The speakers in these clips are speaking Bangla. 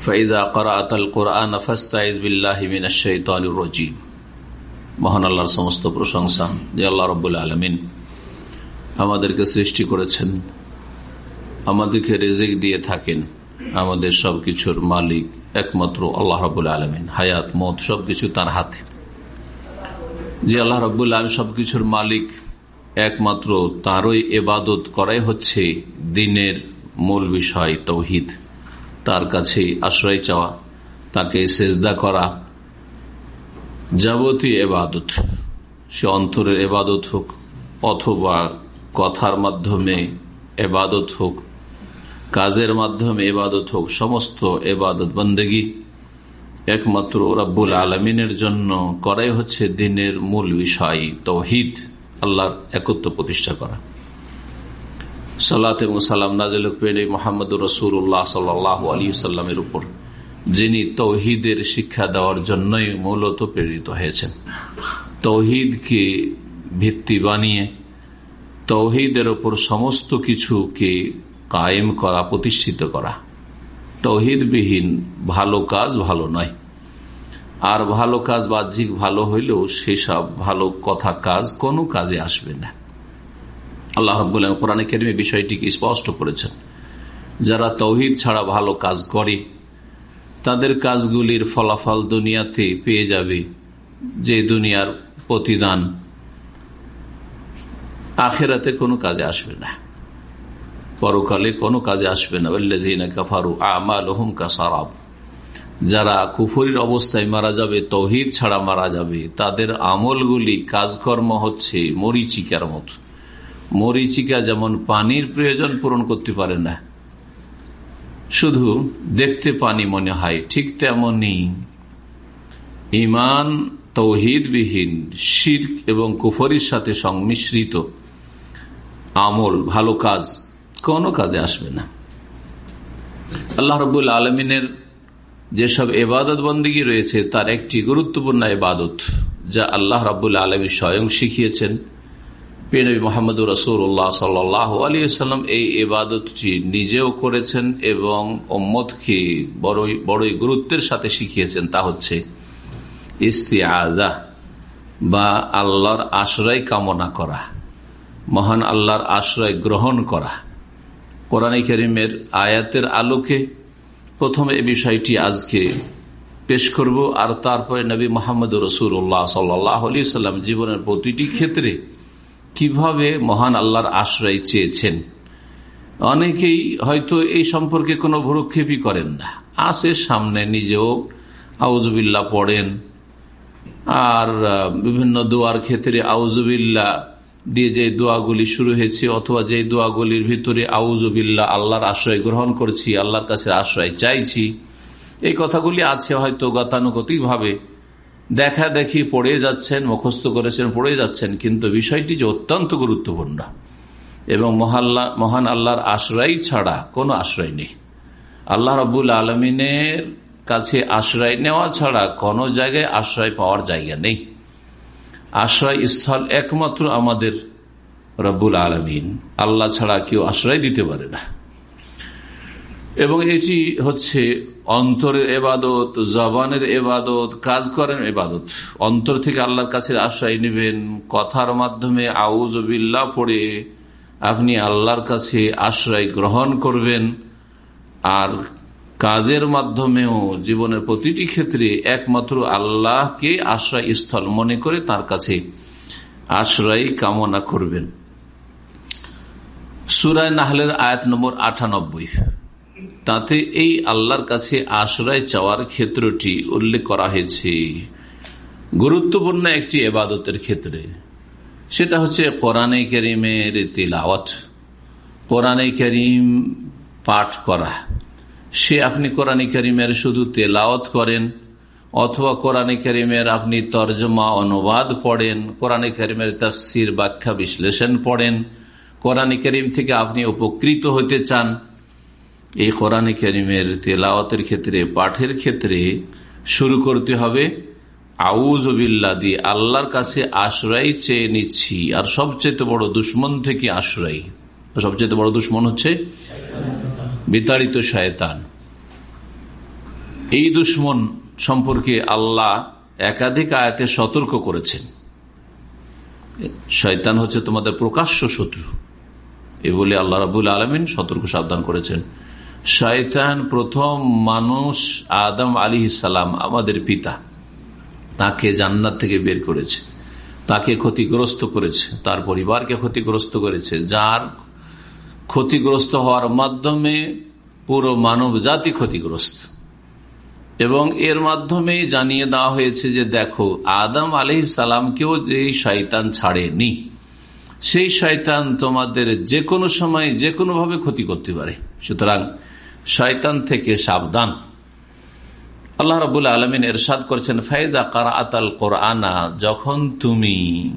ফাইদা করাতাল কোরআন ফাস্তাইজ বিল্লাহি মিনাশ শাইতানির রাজিম মহান আল্লাহর সমস্ত প্রশংসা যে আল্লাহ রাব্বুল আলামিন। আমাদেরকে সৃষ্টি করেছেন, আমাদেরকে রেজিক দিয়ে থাকেন, আমাদের সবকিছুর মালিক একমাত্র আল্লাহ রাব্বুল আলামিন। হায়াত, মত সবকিছু তার হাতে। যে আল্লাহ রাব্বুল আলম সবকিছুর মালিক একমাত্র, তারই এবাদত করাই হচ্ছে দিনের মূল বিষয়, তৌহিদ। তার কাছে আশ্রয় চাওয়া, তাকে সেজদা করা যাবতীয় এবাদত। সে অন্তরের এবাদত হোক অথবা কথার মাধ্যমে এবাদত হোক, কাজের মাধ্যমে এবাদত হোক, সমস্ত এবাদত বন্দেগী। একমাত্র রাব্বুল আলমিনের জন্য করাই হচ্ছে দিনের মূল বিষয়, তৌহিদ, আল্লাহর একত্র প্রতিষ্ঠা করা। সাল্লাত এবং সালাম নাজিল মোহাম্মদ রসুল্লাহ সাল্লাহ আলী সাল্লামের উপর, যিনি তৌহিদের শিক্ষা দেওয়ার জন্যই মূলত প্রেরিত হয়েছেন। তৌহিদকে ভিত্তি বানিয়ে, তৌহিদের ওপর সমস্ত কিছুকে কায়েম করা, প্রতিষ্ঠিত করা। তৌহিদবিহীন ভালো কাজ ভালো নয়। আর ভালো কাজ বাহ্যিক ভালো হইলেও সেসব ভালো কথা কাজ কোনো কাজে আসবে না। আল্লাহ রব্বুল্লাহ কোরআন কেরিমে বিষয়টিকে স্পষ্ট করেছেন। যারা তৌহিদ ছাড়া ভালো কাজ করে, তাদের কাজগুলির ফলাফল দুনিয়াতে পেয়ে যাবে যে দুনিয়ার প্রতিদান। আখেরাতে কোনো কাজে আসবে না। পরকালে কোনো কাজে আসবে না। কাফারু আমাল কাসারাব। যারা কুফরির অবস্থায় মারা যাবে, তৌহিদ ছাড়া মারা যাবে, তাদের আমলগুলি কাজকর্ম হচ্ছে মরিচিকার মতো। মরিচিকা যেমন পানির প্রয়োজন পূরণ করতে পারে না, শুধু দেখতে পানি মনে হয়, ঠিক তেমনি ইমান তৌহিদবিহীন শির এবং কুফরির সাথে সংমিশ্রিত আমল, ভালো কাজ কোনো কাজে আসবে না। আল্লাহ রবুল আলমিনের যেসব এবাদত বন্দীগী রয়েছে, তার একটি গুরুত্বপূর্ণ এবাদত, যা আল্লাহ রাবুল আলমী স্বয়ং শিখিয়েছেন। পেনবী মোহাম্মদ রসুল্লাহ সাল্লাহ আলিয়াল্লাম এই এবাদতটি নিজেও করেছেন এবং ওম্মদকে বড়ই বড়ই গুরুত্বের সাথে শিখিয়েছেন। তা হচ্ছে ইস্তি আজা বা আল্লাহর আশ্রয় কামনা করা, মহান আল্লাহর আশ্রয় গ্রহণ করা। কোরআন করিমের আয়াতের আলোকে প্রথমে এ বিষয়টি আজকে পেশ করব, আর তারপরে নবী মোহাম্মদ রসুল্লাহ সাল্লাহ আলি সাল্লাম জীবনের প্রতিটি ক্ষেত্রে কীভাবে মহান আল্লাহর আশ্রয় চেয়েছেন? অনেকেই হয়তো এই সম্পর্কে কোনো ভুরুক্ষেপই করেন না। আসে সামনে নিজেও আউজবিল্লা পড়েন। আর বিভিন্ন দোয়ার ক্ষেত্রে আউজবিল্লা দিয়ে যে দোয়াগুলি শুরু হয়েছে অথবা যে দোয়াগুলির ভিতরে আউজবিল্লা আল্লাহর আশ্রয় গ্রহণ করছি, আল্লাহর কাছে আশ্রয় চাইছি, এই কথাগুলি আছে হয়তো গতানুগতিক ভাবে দেখা দেখি পড়ে যাচ্ছেন, মুখস্থ করেছেন, পড়ে যাচ্ছেন, কিন্তু বিষয়টি যে অত্যন্ত গুরুত্বপূর্ণ। এবং মহাল্লা, মহান আল্লাহর আশ্রয় ছাড়া কোনো আশ্রয় নেই। আল্লাহ রবুল আলমিনের কাছে আশ্রয় নেওয়া ছাড়া কোনো জায়গায় আশ্রয় পাওয়ার জায়গা নেই। আশ্রয় স্থল একমাত্র আমাদের রব্বুল আলমিন। আল্লাহ ছাড়া কেউ আশ্রয় দিতে পারে না। এবং এটি হচ্ছে অন্তরের এবাদত, জবানের এবাদত, কাজ করেন এবাদত। অন্তর থেকে আল্লাহর কাছে আশ্রয় নেবেন, কথার মাধ্যমে আউজ বিল্লা পড়ে আপনি আল্লাহর কাছে আশ্রয় গ্রহণ করবেন। আর কাজের মাধ্যমেও জীবনের প্রতিটি ক্ষেত্রে একমাত্র আল্লাহকে আশ্রয় স্থল মনে করে তার কাছে আশ্রয় কামনা করবেন। সুরায় নাহলের আয়াত নম্বর আটানব্বই। তাতে এই আল্লাহর কাছে আশ্রয় চাওয়ার ক্ষেত্রটি উল্লেখ করা হয়েছে। গুরুত্বপূর্ণ একটি এবাদতের ক্ষেত্রে, সেটা হচ্ছে কোরআনে করিমের তিলাওয়াত। কোরআনে করিম পাঠ করা। সে আপনি কোরআন করিমের শুধু তেলাওয়াত করেন, অথবা কোরআন করিমের আপনি তর্জমা, অনুবাদ পড়েন, কোরআন করিমের তফসির, ব্যাখ্যা, বিশ্লেষণ পড়েন, কোরআন করিম থেকে আপনি উপকৃত হতে চান এই কোরআন করিমের তেলাওয়াতের ক্ষেত্রে, পাঠের ক্ষেত্রে শুরু করতে হবে আউজবিল্লা দিয়ে আল্লাহর কাছে আশ্রয় চেয়ে নিচ্ছি। আর সবচেয়ে বড় দুশ্মন থেকে আশ্রয়। সবচেয়ে বড় দুশ্মন হচ্ছে বিতাড়িত শয়তান। এই দুশ্মন সম্পর্কে আল্লাহ একাধিক আয়াতে সতর্ক করেছেন। শয়তান হচ্ছে তোমাদের প্রকাশ্য শত্রু। এ বলে আল্লাহ রাবুল আলমিন সতর্ক সাবধান করেছেন। শয়তান প্রথম মানুষ আদম আলী সালাম, আমাদের পিতা। তাকে জান্নাত থেকে বের করেছে। তাকে ক্ষতিগ্রস্ত করেছে। তার পরিবারকে ক্ষতিগ্রস্ত করেছে। যার ক্ষতিগ্রস্ত হওয়ার মাধ্যমে পুরো মানব জাতি ক্ষতিগ্রস্ত। এবং এর মাধ্যমে জানিয়ে দেওয়া হয়েছে যে, দেখো, আদম আলি সালামকেও যে শয়তান ছাড়েনি। সেই শয়তান তোমাদের যে কোনো সময় যে কোনো ভাবে ক্ষতি করতে পারে। সুতরাং শয়তান থেকে সাবধান। আল্লাহ রবুল আলমিন এরশাদ করছেন ফাইদা কারা আতাল কোরআনা যখন তুমি,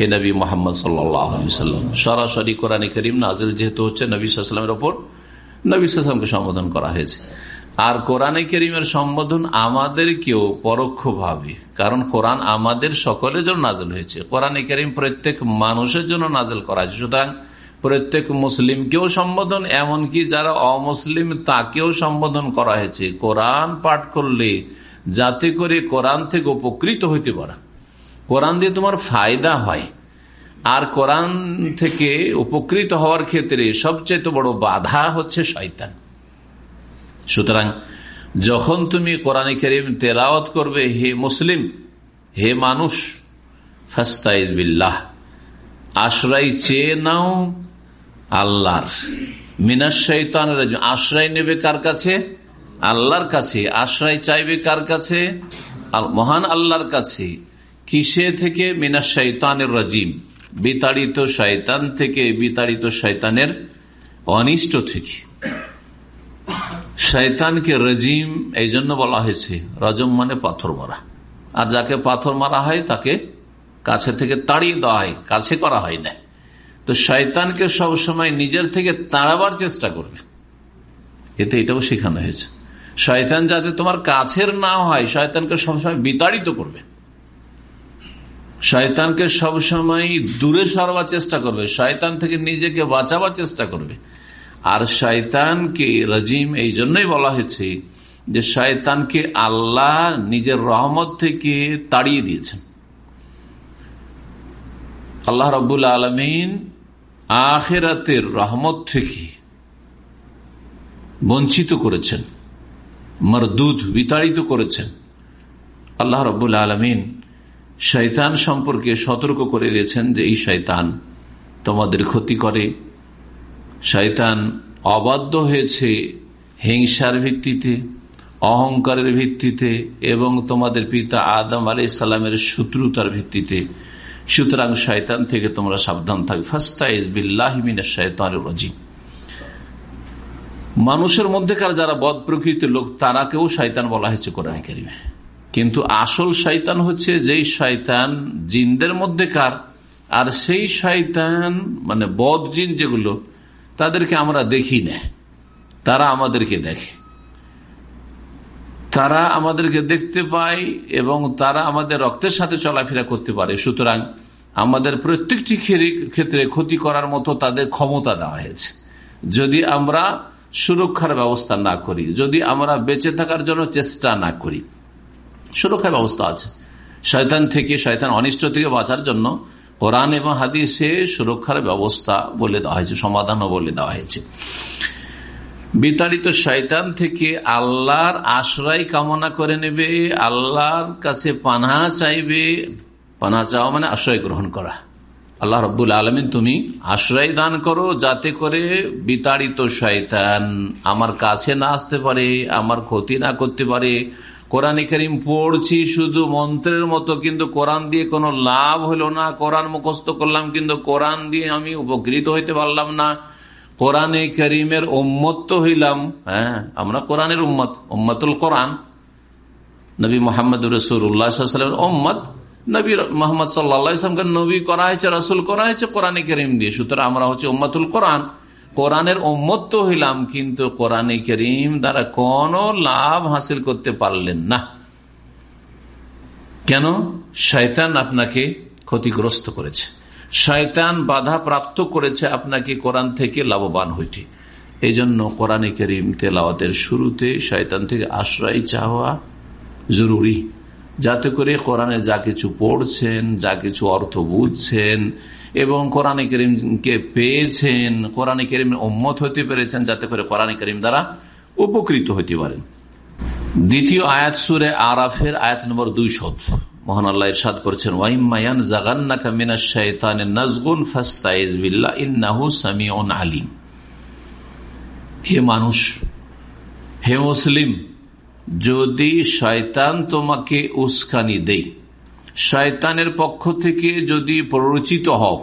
হে নবী মোহাম্মদ সাল্লাম সরাসরি কোরআন করিম নাজিল যেহেতু হচ্ছে নবী সাল্লামের ওপর, নবী সাল্লামকে সম্বোধন করা হয়েছে। আর কোরআনে করিমের সম্বোধন আমাদেরকেও পরোক্ষভাবে, কারণ কোরআন আমাদের সকলের জন্য নাজল হয়েছে। কোরআনে করিম প্রত্যেক মানুষের জন্য নাজল করা হয়েছে। সুতরাং প্রত্যেক মুসলিমকেও সম্বোধন, এমনকি যারা অমুসলিম তাকেও সম্বোধন করা হয়েছে। কোরআন পাঠ করলে যাতে করে কোরআন থেকে উপকৃত হইতে পারা। কোরআন দিয়ে তোমার ফায়দা হয়। আর কোরআন থেকে উপকৃত হওয়ার ক্ষেত্রে সবচেয়ে বড় বাধা হচ্ছে শয়তান। সুতরাং যখন তুমি কোরআন করিম তেলাওয়াত করবে, হে মুসলিম, হে মানুষ, ফাস্তাইজ বিল্লাহ, আশ্রয় চেয়ে নাও আল্লাহর। মিনাস শৈতানের আশ্রয় নেবে কার কাছে? আল্লাহর কাছে। আশ্রয় চাইবে কার কাছে? মহান আল্লাহর কাছে। কিসে থেকে? মিনাস শৈতানের রাজিম, বিতাড়িত শয়তান থেকে, বিতাড়িত শয়তানের অনিষ্ট থেকে। শয়তানকে রজিম এই জন্য বলা হয়েছে। রজম মানে পাথর মারা। আর যাকে পাথর মারা হয়, তাকে কাছে থেকে তাড়িয়ে দেওয়া হয়, কাছে করা হয় না। তো শয়তানকে সবসময় নিজের থেকে তাড়াবার চেষ্টা করবে। এতে এটাও শেখানো হয়েছে। শয়তান যাতে তোমার কাছের না হয়, শয়তানকে সবসময় বিতাড়িত করবে। শয়তানকে সবসময় দূরে সরবার চেষ্টা করবে। শয়তান থেকে নিজেকে বাঁচাবার চেষ্টা করবে। আর শয়তানকে রাজিম এই জন্যই বলা হয়েছে যে শয়তানকে আল্লাহ নিজের রহমত থেকে তাড়িয়ে দিয়েছেন। আল্লাহ রবুল আলমিন আখেরাতের রহমত থেকে বঞ্চিত করেছেন, মরদুদ বিতাড়িত করেছেন। আল্লাহ রবুল আলমিন শৈতান সম্পর্কে সতর্ক করে দিয়েছেন যে এই শৈতান তোমাদের ক্ষতি করে শয়তান অবাধ্য হয়েছে হিংসার ভিত্তিতে, অহংকারের ভিত্তিতে এবং তোমাদের পিতা আদম আলি সালামের শত্রুতার ভিত্তিতে। সুতরাং শয়তান থেকে তোমরা সাবধান থাকবে। ফাস্তাইজবিল্লাহমিনা শয়তানের রাজিম। মানুষের মধ্যেকার যারা বদ প্রকৃতির লোক, তারাকেও শয়তান বলা হয়েছে কোরআন কারিমে। কিন্তু আসল শয়তান হচ্ছে যেই শয়তান জিনদের মধ্যেকার, আর সেই শয়তান মানে বদ জিন যেগুলো তাদেরকে আমরা দেখি না। তারা আমাদেরকে দেখে। তারা আমাদেরকে দেখতে পায় এবং তারা আমাদের রক্তের সাথে চলাফেরা করতে পারে। সুতরাং আমাদের প্রত্যেকটি ক্ষেত্রে ক্ষতি করার মতো তাদের ক্ষমতা দেওয়া হয়েছে। যদি আমরা সুরক্ষার ব্যবস্থা না করি, যদি আমরা বেঁচে থাকার জন্য চেষ্টা না করি, সুরক্ষার ব্যবস্থা আছে। শয়তান থেকে, শয়তান অনিষ্ট থেকে বাঁচার জন্য কোরআন এবং হাদিসে সুরক্ষার ব্যবস্থা বলে দেওয়া হয়েছে, সমাধানও বলে দেওয়া হয়েছে। বিতাড়িত শয়তান থেকে আল্লাহর আশ্রয় কামনা করে নেবে, আল্লাহর কাছে পানা চাইবে। পানা চাওয়া মানে আশ্রয় গ্রহণ করা। আল্লাহ রব্বুল আলমিন, তুমি আশ্রয় দান করো যাতে করে বিতাড়িত শয়তান আমার কাছে না আসতে পারে, আমার ক্ষতি না করতে পারে। কোরআন করিম পড়ছি শুধু মন্ত্রের মতো, কিন্তু কোরআন দিয়ে কোনো লাভ হলো না। কোরআন মুখস্থ করলাম, কিন্তু কোরআন দিয়ে আমি উপকৃত হইতে পারলাম না। কোরআনে করিমের উম্মত তো হইলাম হ্যাঁ আমরা কোরআনের উম্মত, উম্মতুল কোরআন। নবী মোহাম্মদ রসুল্লাহামের উম্মত, নবী মোহাম্মদ সাল্লাহামকে নবী করা হয়েছে, রসুল করা হয়েছে কোরআনে করিম দিয়ে। সুতরাং আমরা হচ্ছে উম্মতুল কোরআন। কোরআনের উম্মত তো হইলাম, কিন্তু কোরআনে করিম দ্বারা কোন লাভ হাসিল করতে পারলেন না। কেন? শয়তান আপনাকে ক্ষতিগ্রস্ত করেছে। শয়তান বাধা প্রাপ্ত করেছে আপনাকে কোরআন থেকে লাভবান হইতে। এই জন্য কোরআনে করিম তেলাওয়াতের শুরুতে শয়তান থেকে আশ্রয় চাওয়া জরুরি। যাতে করে কোরআনে যা কিছু পড়ছেন, যা কিছু অর্থ বুঝছেন, এবং কোরআনে করিমকে পেয়েছেন, কোরআনে করিমের উম্মত হতে পেরেছেন, যাতে করে কোরআনে করিম দ্বারা উপকৃত হতে পারেন। দ্বিতীয় আয়াত সুরে আরাফের আয়াত নম্বর দুই শত মহান আল্লাহ ইরশাদ করছেন নাজগুন বিল্লাহ হে মানুষ, হে মুসলিম যদি শয়তান তোমাকে উস্কানি দেই শয়তানের পক্ষ থেকে যদি প্ররোচিত হও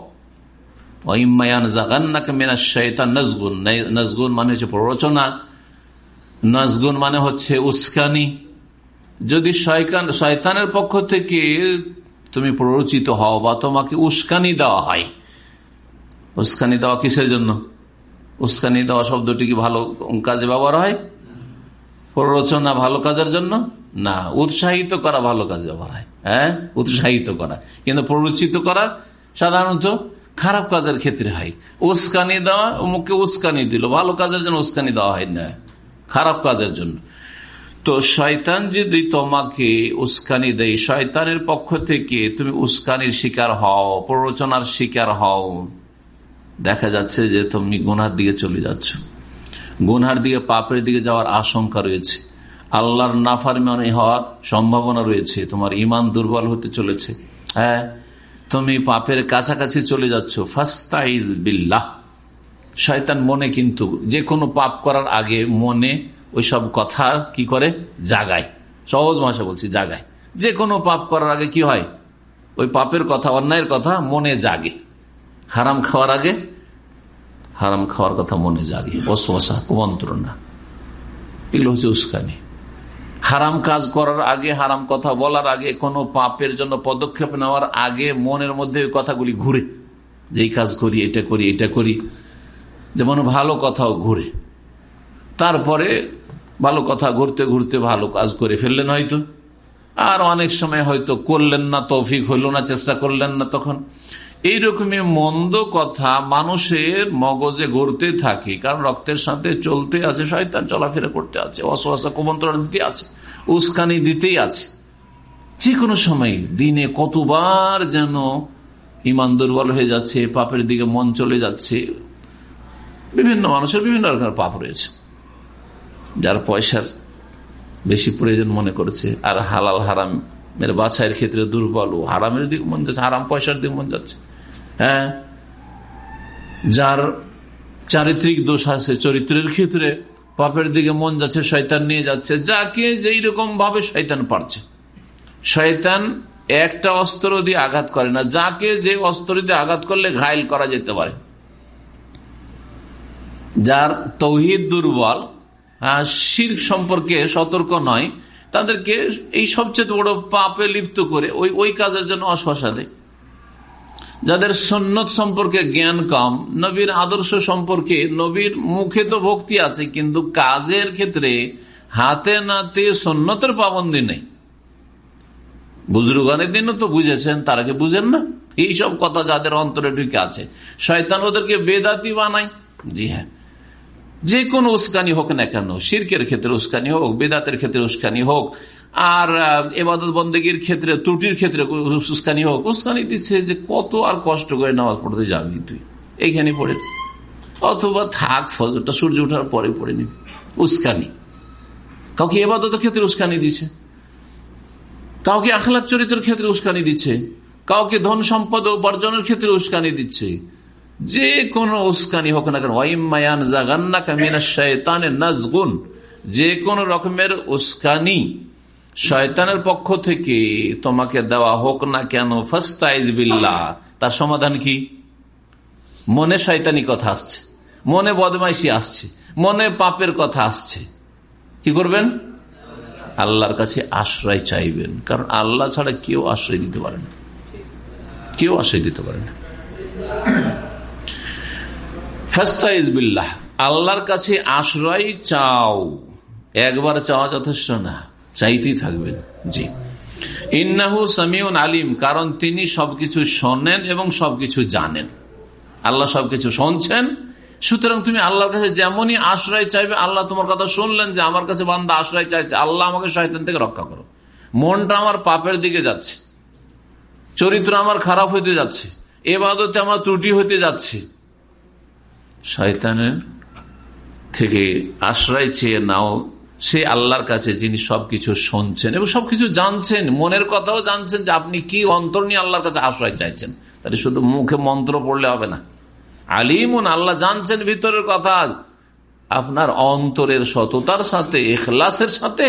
ওয়াইমায়ান জাগান্নাকা মিনাশ শাইতান নাজগুন মানে হচ্ছে প্ররোচনা মানে হচ্ছে উস্কানি। যদি শয়তানের পক্ষ থেকে তুমি প্ররোচিত হও বা তোমাকে উস্কানি দেওয়া হয়, উস্কানি দেওয়া কিসের জন্য? উস্কানি দেওয়া শব্দটি কি ভালো কাজে ব্যবহার হয়? প্ররোচনা ভালো কাজের জন্য? না। উৎসাহিত করা ভালো কাজে ব্যবহার হয়। হ্যাঁ? উৎসাহিত করা। কিন্তু প্ররোচিত করা সাধারণত খারাপ কাজের ক্ষেত্রে হয়। উস্কানি দেওয়া মুখে উস্কানি দিল। ভালো কাজের জন্য উস্কানি দেওয়া হয় না। খারাপ কাজের জন্য। তো শয়তান যদি তোমাকে উস্কানি দেয়, শয়তানের পক্ষ থেকে তুমি উস্কানির শিকার হও, প্ররোচনার শিকার হও। দেখা যাচ্ছে যে তুমি গুনার দিকে চলে যাচ্ছ। গুনহার দিকে, পাপের দিকে যাওয়ার আশঙ্কা রয়েছে। আল্লাহর নাফার মানে হওয়ার সম্ভাবনা রয়েছে। তোমার ইমান দুর্বল হতে চলেছে। হ্যাঁ তুমি পাপের কাছাকাছি চলে যাচ্ছ। ফাস্তাইজ বিল্লাহ। শয়তান মনে কিন্তু যে কোনো পাপ করার আগে মনে ওই সব কথা কি করে? জাগায়। সহজ ভাষা বলছি, জাগায়। যে কোনো পাপ করার আগে কি হয়? ওই পাপের কথা, অন্যায়ের কথা মনে জাগে। হারাম খাওয়ার আগে হারাম খাওয়ার কথা মনে জাগে। অশ্বাসা কুমন্ত্রণা এগুলো হচ্ছে উস্কানি। হারাম কাজ করার আগে, হারাম কথা বলার আগে, কোনো পাপের জন্য পদক্ষেপ নেওয়ার আগে মনের মধ্যে ওই কথাগুলি ঘুরে। যেই কাজ করি, এটা করি এটা করি। যেমন ভালো কথাও ঘুরে। তারপরে ভালো কথা ঘুরতে ঘুরতে ভালো কাজ করে ফেললেন হয়তো। আর অনেক সময় হয়তো করলেন না, তৌফিক হইল না, চেষ্টা করলেন না তখন। এইরকমই মন্দ কথা মানুষের মগজে গড়তে থাকে, কারণ রক্তের সাথে চলতে আছে, শয়তান চলাফেরা করতে আছে অসহসা কুমন্ত্রণ দিতে আছে, উস্কানি দিতেই আছে। যে কোনো সময় দিনে কতবার যেন ইমান দুর্বল হয়ে যাচ্ছে, পাপের দিকে মন চলে যাচ্ছে, বিভিন্ন মানুষের বিভিন্ন রকমের পাপ রয়েছে। যার পয়সার বেশি প্রয়োজন মনে করেছে, আর হালাল হারামের বাছাইয়ের ক্ষেত্রে দুর্বল, ও হারামের দিকে মন যাচ্ছে, হারাম পয়সার দিকে মন যাচ্ছে। হ্যাঁ? যার চারিত্রিক দোষ আছে, চরিত্রের ক্ষেত্রে পাপের দিকে মন যাচ্ছে, শয়তান নিয়ে যাচ্ছে। যাকে যেই রকম ভাবে শয়তান পারছে। শয়তান একটা অস্ত্র দিয়ে আঘাত করে না, যাকে যে অস্ত্র দিয়ে আঘাত করলে ঘায়ল করা যেতে পারে। যার তৌহিদ দুর্বল শির সম্পর্কে সতর্ক নয়, তাদেরকে এই সবচেয়ে বড় পাপে লিপ্ত করে ওই ওই কাজের জন্য অশ্বাসা দেয়। যাদের সন্ন্যত সম্পর্কে জ্ঞান কম, নবীর আদর্শ সম্পর্কে নবীর মুখে তো ভক্তি আছে, কিন্তু কাজের ক্ষেত্রে হাতে নাতে সন্ন্যতের পাবন্দি নেই। বুজরুগানের দিনও তো বুঝেছেন, তারা কি বুঝেন না? এইসব কথা যাদের অন্তরে ঢুকে আছে। শয়তান ওদেরকে বেদাতি বানাই জি হ্যাঁ। যে কোনো উস্কানি হোক না কেন, শির্কের ক্ষেত্রে উস্কানি হোক, বেদাতের ক্ষেত্রে উস্কানি হোক আর এবাদত বন্দীগীর ক্ষেত্রে, ত্রুটির ক্ষেত্রে উস্কানি হোক, উস্কানি দিচ্ছে যে কত আর কষ্ট করে নামাজ পড়তে যাবি তুই। এইখানে পড়ে অথবা থাক, ফজরটা সূর্য ওঠার পরে পড়ে নিবি উস্কানি। কাউকে এবাদতের ক্ষেত্রে উস্কানি দিচ্ছে কাউকে আখলাক চরিত্রের ক্ষেত্রে উস্কানি দিচ্ছে। কাউকে ধন সম্পদ উপার্জনের ক্ষেত্রে উস্কানি দিচ্ছে। যে কোনো উস্কানি হোক না কেন। ওয়াইমায়ান জাগান্না কামিনা শয়তানের নাজগুন। যে কোন রকমের উস্কানি শয়তানের পক্ষ থেকে তোমাকে দেওয়া হোক না কেন, ফাস্তাইজ বিল্লাহ। তার সমাধান কি? মনে শয়তানি কথা আসছে, মনে বদমাইশি আসছে, মনে পাপের কথা আসছে। কি করবেন? আল্লাহর কাছে আশ্রয় চাইবেন, কারণ আল্লাহ ছাড়া কেউ আশ্রয় দিতে পারে না। কেউ আশ্রয় দিতে পারে না। বিল্লাহ, আল্লাহর কাছে আশ্রয় চাও। একবার চাওয়া যথেষ্ট না। চাইতেই থাকবেন। জি। ইন্নাহু সামিউন আলিম, কারণ তিনি সবকিছু শোনেন এবং সবকিছু জানেন। আল্লাহ সবকিছু শুনছেন। সুতরাং তুমি আল্লাহর কাছে যেমনই আশ্রয় চাইবে, আল্লাহ তোমার কথা শুনলেন যে আমার কাছে বান্দা আশ্রয় চাইছে। আল্লাহ আমাকে শয়তান থেকে রক্ষা করো। মনটা আমার পাপের দিকে যাচ্ছে। চরিত্র আমার খারাপ হইতে যাচ্ছে। এবাদতে আমার ত্রুটি হইতে যাচ্ছে। শয়তানের থেকে আশ্রয় চেয়ে নাও সে আল্লাহর কাছে যিনি সবকিছু শুনছেন এবং সবকিছু জানছেন, মনের কথাও জানছেন যে আপনি কি অন্তর নিয়ে আল্লাহর কাছে আশ্রয় চাইছেন। তাহলে শুধু মুখে মন্ত্র পড়লে হবে না। আলিমুন, আল্লাহ জানছেন ভিতরের কথা। আপনার অন্তরের সততার সাথে এখলাসের সাথে,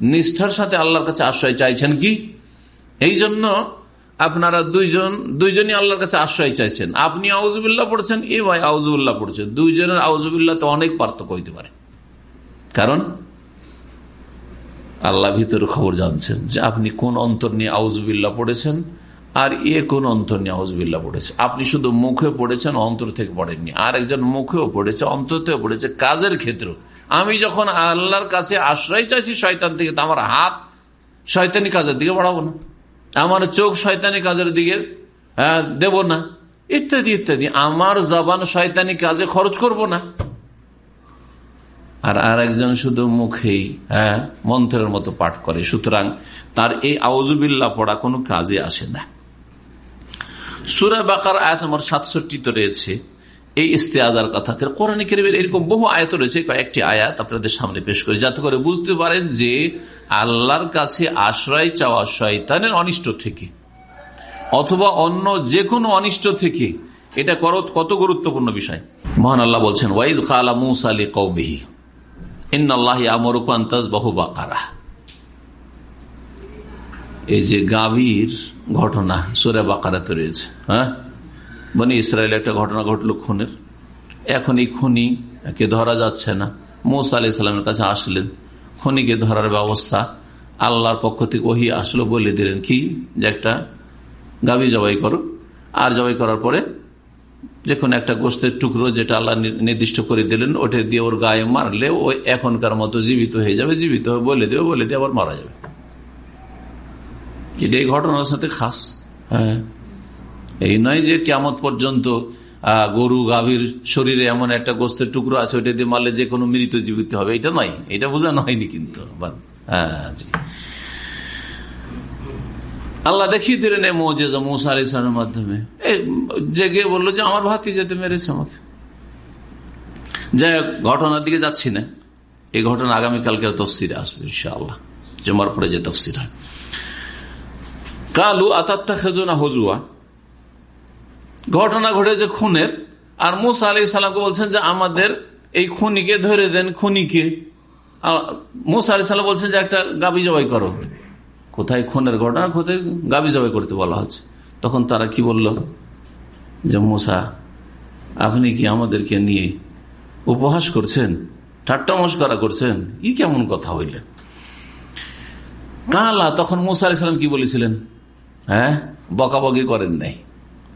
নিষ্ঠার সাথে আল্লাহর কাছে আশ্রয় চাইছেন কি? এই জন্য আপনারা দুইজন, দুইজনই আল্লাহর কাছে আশ্রয় চাইছেন। আপনি আউজুবিল্লাহ পড়ছেন, এ ভাই আউজুবিল্লাহ পড়ছেন দুইজনের আউজুবিল্লাহ তো অনেক পার্থক্য হইতে পারে। কারণ আল্লাহ ভিতরে খবর জানছেন যে আপনি কোন অন্তর নিয়ে আউজুবিল্লাহ পড়েছেন আর এ কোন অন্তর নিয়ে আউজবিল্লা পড়েছে। আপনি শুধু মুখে পড়েছেন, অন্তর থেকে পড়েননি। আর একজন মুখেও পড়েছে অন্তর থেকে পড়েছে, কাজের ক্ষেত্রে। আমি যখন আল্লাহর কাছে আশ্রয় চাইছি, শয়তান থেকে, তো আমার হাত শয়তানি কাজের দিকে বাড়াবো না। আমার চোখ শয়তানি কাজের দিকে দেব না। ইত্যাদি ইত্যাদি। আমার জবান শয়তানি কাজে খরচ করব না। আর আর একজন শুধু মুখেই হ্যাঁ মন্ত্রের মতো পাঠ করে। সুতরাং তার এই আউজুবিল্লা পড়া কোনো কাজে আসে না। সুরা বাকার আয়াত নম্বর সাতষট্টি তো রয়েছে। এই ইস্তেয়াজার কথা কোরআন কেরিমের এরকম বহু আয়াত রয়েছে, কয়েকটি আয়াত আপনাদের সামনে পেশ করে, যাতে করে বুঝতে পারেন যে আল্লাহর কাছে আশ্রয় চাওয়া শয়তানের অনিষ্ট থেকে, অথবা অন্য যে কোনো অনিষ্ট থেকে এটা কত গুরুত্বপূর্ণ বিষয়। মহান আল্লাহ বলছেন, ওয়াইদ কালা মুসা আলী কৌমিহি ইন্নআল্লাহ আমরুকান্তাজ বহু বাকারা এই যে গাভীর ঘটনা, সুরে বাকারাতে রয়েছে হ্যাঁ? মানে ইসরায়েল একটা ঘটনা ঘটলো খুনের। এখন এই খুনি কে ধরা যাচ্ছে না। মোসা আলি সাল্লামের কাছে আসলেন। খনিকে ধরার ব্যবস্থা আল্লাহর পক্ষ থেকে ওহি আসলো বলে দিলেন। কি? যে একটা গাভী জবাই করো। আর জবাই করার পরে যে কোনো একটা গোস্তের টুকরো যেটা আল্লাহ নির্দিষ্ট করে দিলেন, ওটা দিয়ে ওর গায়ে মারলে ও এখনকার মতো জীবিত হয়ে যাবে, জীবিত হয়ে বলে দেবে, বলে দিয়ে আবার মারা যাবে। এটা এই ঘটনার সাথে খাস। হ্যাঁ। এই নয় যে কেমন পর্যন্ত গরু, গাভীর শরীরে এমন একটা গোস্তের টুকরো আছে, ওটা দিয়ে মারলে যে কোনো মৃত জীবিত হবে, এটা নয়। এটা বোঝানো হয়নি কিন্তু হ্যাঁ আল্লাহ দেখিয়ে দিলেন এই মৌজেজা মৌসা আলি ইসলামের মাধ্যমে। জেগে বলল যে আমার ভাতি যেতে মেরেছে আমাকে। যাই হোক, ঘটনার দিকে যাচ্ছি না। এই ঘটনা আগামীকালকে তফসিরে আসবে ইনশাআল্লাহ। জমার পরে যে তফসির হয়। কালু আতাত্তা খেজুনা হজুয়া ঘটনা ঘটেছে খুনের। আর মুসা আলি সাল্লামকে বলছেন যে আমাদের এই খুনিকে ধরে দেন, খুনিকে। মুসা আলি সাল্লাম বলছেন যে একটা গাবি জবাই করো। কোথায় খুনের ঘটনা কোথায় গাবি জবাই করতে বলা হচ্ছে। তখন তারা কি বলল? যে, মুসা, আপনি কি আমাদেরকে নিয়ে উপহাস করছেন? ঠাট্টা মস্করা করছেন? ই কেমন কথা হইলেন কালা, তখন মুসা আলাইসালাম কি বলেছিলেন? হ্যাঁ বকাবকি করেন নাই।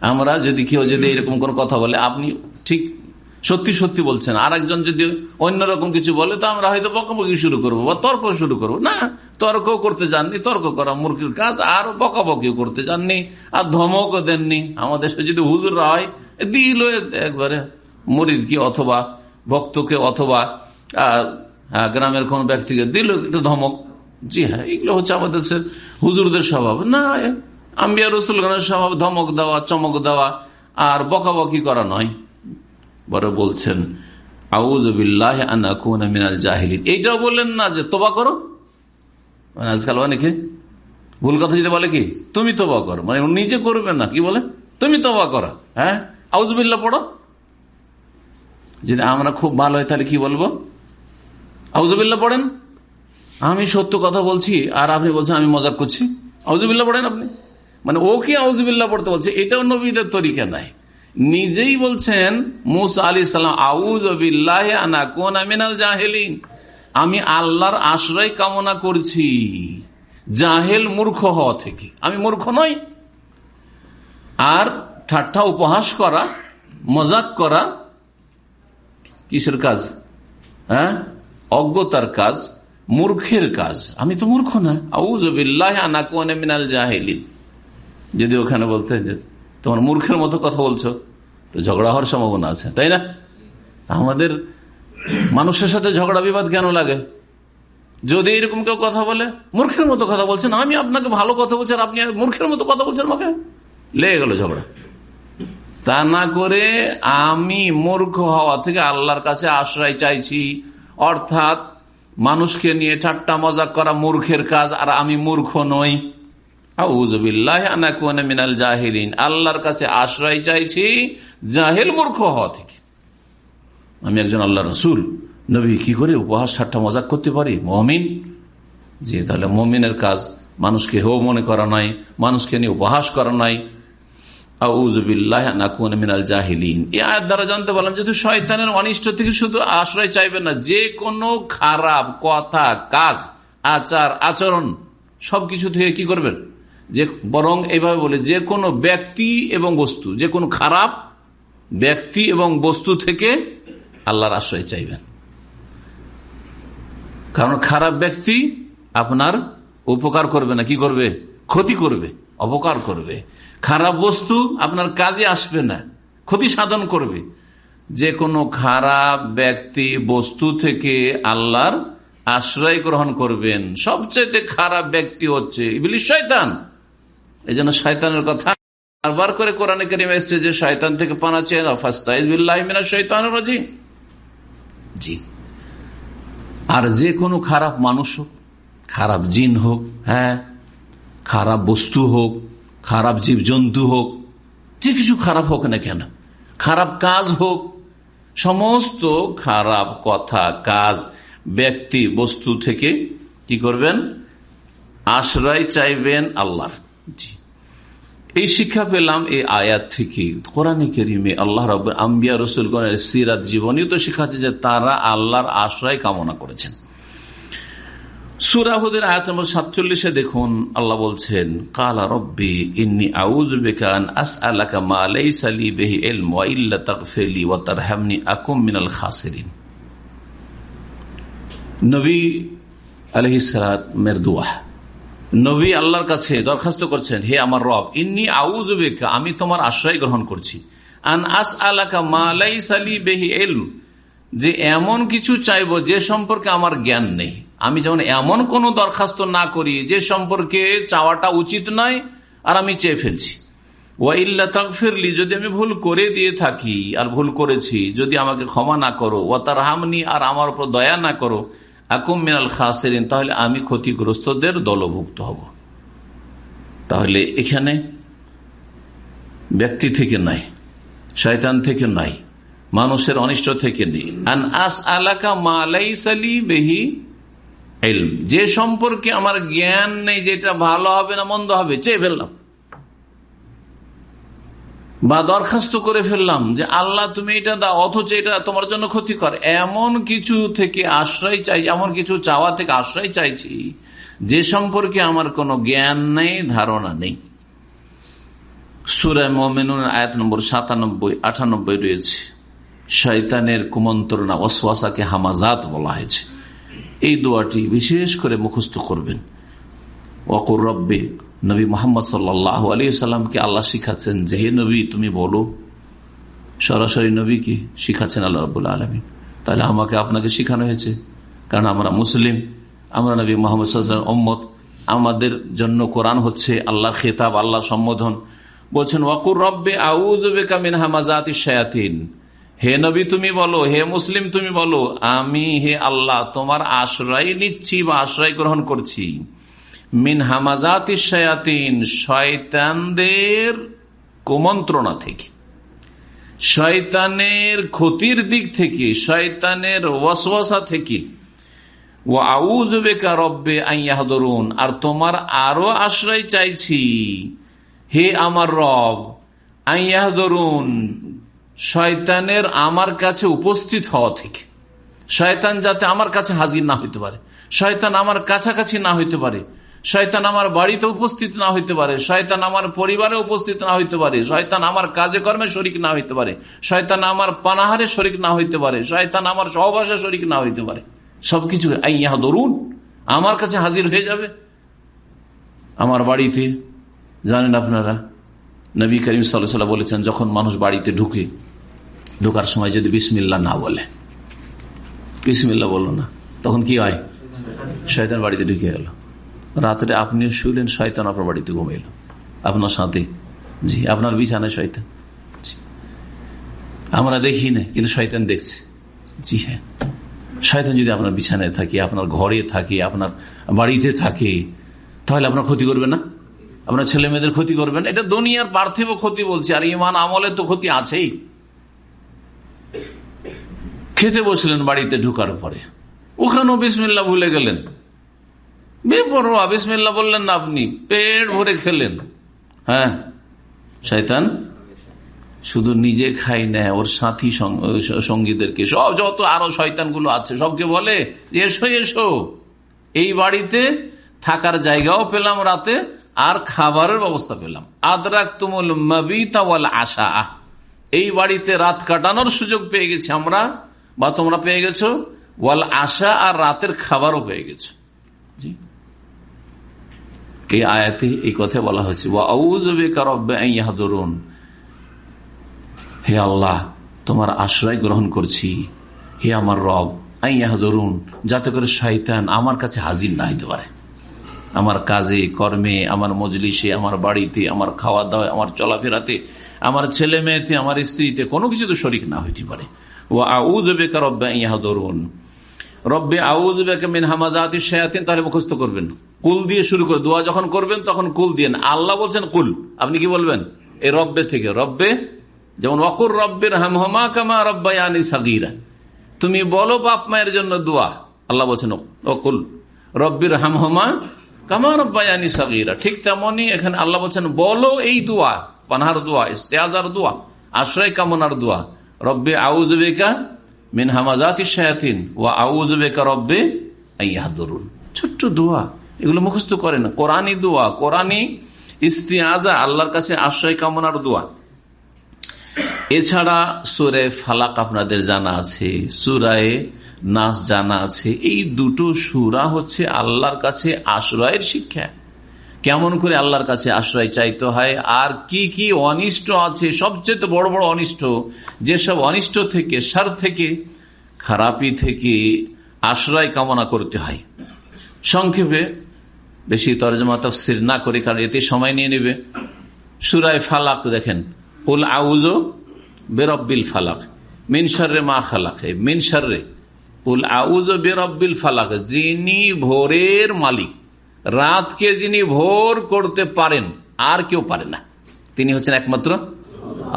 আমরা যদি কেউ যদি এরকম কোন কথা বলে, আপনি ঠিক সত্যি সত্যি বলছেন। আর একজন যদি অন্যরকম কিছু বলে, তো আমরা হয়তো বকাবকি শুরু করব বা তর্ক শুরু করব। না তর্ক করতে যাননি, তর্ক করা মূর্খের কাজ, আর বকাবকিও করতে যাননি, আর ধমকও দেননি। আমাদের যদি হুজুর হয় দিল একবারে মরিদ কি অথবা ভক্তকে অথবা গ্রামের কোন ব্যক্তিকে দিল একটা ধমক। জি হ্যাঁ এগুলো হচ্ছে আমাদের সে হুজুরদের স্বভাব। না, আম্বিয়া রসুলগণের স্বভাব ধমক দেওয়া, চমক দেওয়া, আর বকাবকি করা নয়। বড় বলছেন এইটাও বললেন না যে তোবা করো? মানে আজকাল অনেকে ভুল কথা যদি বলে কি, তুমি তোবা করো। মানে নিজে করবে না, কি বলে? তুমি তোবা করো। হ্যাঁ? আউজবিল্লা পড়ো। যদি আমরা খুব ভালো হয় তাহলে কি বলব? আউজবিল্লা পড়েন? আমি সত্য কথা বলছি আর আপনি বলছেন আমি মজাক করছি। আউজবিল্লা পড়েন আপনি? মানে ও কি আউজবিল্লা পড়তে বলছে? এটাও নবীদের তরিকা নাই। নিজেই বলছেন, মুসা আলি সাল্লাম আউজিনাল জাহেলিন। আমি আল্লাহর আশ্রয় কামনা করছি। জাহেল মূর্খ হওয়া থেকে। আমি মূর্খ নই। আর ঠাট্টা উপহাস করা, মজাক করা কিসের কাজ? হ্যাঁ? অজ্ঞতার কাজ, মূর্খের কাজ। আমি তো মূর্খ না। আউজিল্লাহ মিনাল জাহেলিন। যদি ওখানে বলতে তোমার মূর্খের মতো কথা বলছো। তো ঝগড়া হওয়ার সম্ভাবনা আছে, তাই না? আমাদের মানুষের সাথে ঝগড়া বিবাদ কেন লাগে? যদি এরকম কেউ কথা বলে, মূর্খের মতো কথা বলছেন আমি আপনাকে ভালো কথা বলছি আর আপনি মূর্খের মতো কথা বলছেন আমাকে? লেগে গেল ঝগড়া। তা না করে আমি মূর্খ হওয়া থেকে আল্লাহর কাছে আশ্রয় চাইছি, অর্থাৎ মানুষকে নিয়ে ঠাট্টা মজাক করা মূর্খের কাজ, আর আমি মূর্খ নই। মিনাল জাহিলিন। আল্লাহর কাছে আশ্রয় চাইছি জাহেল মূর্খ হওয়া থেকে। আমি একজন আল্লাহ রসুল। নবী কি করে উপহাস ঠাট্টা মজাক করতে পারি? মমিন? যে তাহলে মমিনের কাজ মানুষকে হেও মনে করা নাই, মানুষকে নিয়ে উপহাস করা নাই। মিনাল জাহিলিন। দ্বারা জানতে পারলাম অনিষ্ট থেকে শুধু আশ্রয় চাইবেন না, যে কোনো খারাপ কথা, কাজ, আচার, আচরণ, সবকিছু থেকে কি করবেন? যে বরং এইভাবে বলে, যে কোনো ব্যক্তি এবং বস্তু, যে কোনো খারাপ ব্যক্তি এবং বস্তু থেকে আল্লাহর আশ্রয় চাইবেন। কারণ খারাপ ব্যক্তি আপনার উপকার করবে না, কি করবে? ক্ষতি করবে, অপকার করবে। খারাপ বস্তু আপনার কাজে আসবে না, ক্ষতি সাধন করবে। যে কোনো খারাপ ব্যক্তি, বস্তু থেকে আল্লাহর আশ্রয় গ্রহণ করবেন। সবচেয়ে খারাপ ব্যক্তি হচ্ছে ইবলিশ শয়তান। এই জন্য শয়তানের কথা বারবার করে কোরআনে কেরিম এসছে যে শয়তান থেকে পানা চেয়ে শৈতান জি। আর যে কোনো খারাপ মানুষ হোক, খারাপ জিন হোক হ্যাঁ খারাপ বস্তু হোক, খারাপ জীব জন্তু হোক, যে কিছু খারাপ হোক না কেন, খারাপ কাজ হোক, সমস্ত খারাপ কথা, কাজ, ব্যক্তি, বস্তু থেকে কি করবেন? আশ্রয় চাইবেন আল্লাহর। এই শিক্ষা পেলাম এই আয়াত থেকে। কোরআন কেরিমে আল্লাহ রব আম্বিয়া রসুলগণের সিরাত জীবনী তো শিখাচ্ছে যে তারা আল্লাহর আশ্রয় কামনা করেছেন। সুরাহুদের আয়াত নম্বর সাতচল্লিশে দেখুন, আল্লাহ বলছেন, কালা রব্বি ইন্নি আউজ বেকান আস আলাকা মা লাইসালি বেহি ইলম ওয়া ওয়া তারহামনি আকুম মিনাল খাসিরিন। নবী আলাইহিস সালামের দোয়া। নবী আল্লাহর কাছে দরখাস্ত করছেন, হে আমার রব, ইন্নি আউজবেকা আমি তোমার আশ্রয় গ্রহণ করছি। আন আস আলাকা মালাই সালি বেহি এলম যে এমন কিছু চাইব যে সম্পর্কে আমার জ্ঞান নেই। আমি যেমন এমন কোন দরখাস্ত না করি, যে সম্পর্কে চাওয়াটা উচিত নয়, আর আমি চেয়ে ফেলছি। ওয়াইল্লা তাকফিরলি যদি আমি ভুল করে দিয়ে থাকি, আর ভুল করেছি, যদি আমাকে ক্ষমা না করো ও তার হামনি আর আমার উপর দয়া না করো মিনাল খাসেরিন, তাহলে আমি ক্ষতিগ্রস্তদের দলভুক্ত হব। তাহলে এখানে ব্যক্তি থেকে নাই, শয়তান থেকে নাই, মানুষের অনিষ্ট থেকে নেই। আন আস আলাকা মালাইসালি বেহি যে সম্পর্কে আমার জ্ঞান নেই, যেটা ভালো হবে না মন্দ হবে, চেয়ে ফেললাম। বা দরখাস্ত করে ফেললাম যে আল্লাহ তুমি এটা দাও, অথচ এটা তোমার জন্য ক্ষতিকর। এমন কিছু থেকে আশ্রয় চাই, এমন কিছু চাওয়া থেকে আশ্রয় চাইছি, যে সম্পর্কে আমার কোনো জ্ঞান নেই, ধারণা নেই। সুরায় মোমেনুন আয়াত নম্বর সাতানব্বই, আটানব্বই রয়েছে। শয়তানের কুমন্ত্রণা, ওয়াসওয়াসাকে হামাজাত বলা হয়েছে। এই দোয়াটি বিশেষ করে মুখস্থ করবেন। ওয়াকুর রব্বে নবী মোহাম্মদ সাল্লাহ আলী সাল্লামকে আল্লাহ শিখাচ্ছেন যে, হে নবী, তুমি বলো, সরাসরি নবীকে শিখাচ্ছেন আল্লাহ রবুল আলমী তাহলে আমাকে আপনাকে শিখানো হয়েছে। কারণ আমরা মুসলিম, আমরা নবী মোহাম্মদ ওম্মদ আমাদের জন্য কোরআন হচ্ছে আল্লাহর খেতাব আল্লাহ সম্বোধন। বলছেন, ওয়াকুর রব্বে আউজিন হামাজাতি শায়াতিন। হে নবী, তুমি বলো, হে মুসলিম, তুমি বলো, আমি হে আল্লাহ, তোমার আশ্রয় নিচ্ছি বা আশ্রয় গ্রহণ করছি। মিন হামাজাতি শায়াতিন, শয়তানদের কুমন্ত্রণা থেকে। শয়তানের ক্ষতির দিক থেকে, শয়তানের ওয়াসওয়াসা থেকে। ও আউজবেকা রব্বে আইয়াহদরুন আর তোমার আরও আশ্রয় চাইছি। হে আমার রব আইয়াহদরুন শয়তানের আমার কাছে উপস্থিত হওয়া থেকে। শয়তান যাতে আমার কাছে হাজির না হইতে পারে, শয়তান আমার কাছাকাছি না হইতে পারে শয়তান আমার বাড়িতে উপস্থিত না হইতে পারে। শয়তান আমার পরিবারে উপস্থিত না হইতে পারে। শয়তান আমার কাজে কর্মে শরিক না হইতে পারে। শয়তান আমার পানাহারে শরিক না হইতে পারে। শয়তান আমার সহবাসে শরিক না হইতে পারে। সবকিছু দরুন। আমার কাছে হাজির হয়ে যাবে। আমার বাড়িতে, জানেন আপনারা, নবী করিম সাল্লাহ বলেছেন, যখন মানুষ বাড়িতে ঢুকে, ঢোকার সময় যদি বিসমিল্লা না বলে বিসমিল্লা বলল না, তখন কি হয়? শয়তান বাড়িতে ঢুকে গেল। রাত্রে আপনিও শুলেন শয়তান আপনার বাড়িতে ঘুমাইল। আপনার সাথে। জি, আপনার বিছানায় শয়তান। আমরা দেখি না, কিন্তু শয়তান দেখছে। জি হ্যাঁ। শয়তান যদি আপনার বিছানায় থাকে, আপনার ঘরে থাকে, আপনার বাড়িতে থাকে, তাহলে আপনার ক্ষতি করবে না? আপনার ছেলে মেয়েদের ক্ষতি করবেন এটা দুনিয়ার পার্থিব ক্ষতি বলছে, আর ইমান আমলের তো ক্ষতি আছেই। খেতে বসলেন বাড়িতে ঢুকার পরে। ওখানেও বিসমিল্লা ভুলে গেলেন। বেপরোয়া বিসমিল্লা বললেন না আপনি, পেট ভরে খেলেন। হ্যাঁ? শয়তান? শুধু নিজে খাই না, ওর সাথী সঙ্গীদেরকে, সব যত আরও শয়তানগুলো আছে, সবকে বলে, এসো এসো। এই বাড়িতে থাকার জায়গাও পেলাম রাতে, আর খাবারের ব্যবস্থা পেলাম। আদরাক তুমুল মবিতাওয়াল আশা। এই বাড়িতে রাত কাটানোর সুযোগ পেয়ে গেছি আমরা, বা তোমরা পেয়ে গেছো? ওয়াল আশা আর রাতের খাবারও পেয়ে গেছো। জি। এই আয়াতে এই কথা বলা হয়েছে হে আল্লাহ, তোমার আশ্রয় গ্রহণ করছি। হে আমার রব আইয়াহ ধরুন যাতে করে শয়তান আমার কাছে হাজির না হইতে পারে। আমার কাজে, কর্মে, আমার মজলিসে, আমার বাড়িতে, আমার খাওয়া দাওয়া আমার চলাফেরাতে, আমার ছেলে মেয়েতে, আমার স্ত্রীতে কোনো কিছু তো শরিক না হইতে পারে। ও আউদ বেকার রব্বা ধরুন রব্বে আউদ বেকা মিন হামাজাতি শায়াতিন, তাহলে মুখস্থ করবেন। কুল দিয়ে শুরু করে, দোয়া যখন করবেন তখন কুল দিয়ে আল্লাহ বলছেন কুল। আপনি কি বলবেন? এই রব্বে থেকে, রব্বে, যেমন অকুর রব্বের হামহমা কামা রব্বায়ানি সাগিরা। তুমি বলো বাপ মায়ের জন্য দোয়া। আল্লাহ বলছেন অকুল রব্বির হামহমা কামা রব্বায়ানি সাগিরা। ঠিক তেমনই এখানে আল্লাহ বলছেন, বলো এই দোয়া, পানহার দোয়া, ইস্তেয়াজার দোয়া, আশ্রয় কামনার দোয়া। রব্বে আউজবেকা মিন হামাজাতি শায়াতিন ও আউজবেকা রব্বে আইয়াদরুন ছোট্ট দোয়া। এগুলো মুখস্থ করেন কোরআনী দোয়া কোরআনী ইস্তিয়াজা, আল্লাহর কাছে আশ্রয় কামনার দোয়া। এছাড়া সুরে ফালাক আপনাদের জানা আছে, সুরায় নাস জানা আছে। এই দুটো সুরা হচ্ছে আল্লাহর কাছে আশ্রয়ের শিক্ষা। কেমন করে আল্লাহর কাছে আশ্রয় চাইতে হয়, আর কি কি অনিষ্ট আছে, সবচেয়ে বড় বড় অনিষ্ট, যেসব অনিষ্ট থেকে, সার থেকে, খারাপি থেকে আশ্রয় কামনা করতে হয়। সংক্ষেপে বেশি তরজমা তফসির না করে, কারণ এতে সময় নিয়ে নেবে। সুরায় ফালাক দেখেন, কুল আউজো বেরব্বিল ফালাক মিনসারে মা খালাকে। মিনসারে কুল আউজো বেরব্বিল ফালাক, যিনি ভোরের মালিক, রাতকে যিনি ভোর করতে পারেন, আর কেউ পারে না। তিনি হচ্ছেন একমাত্র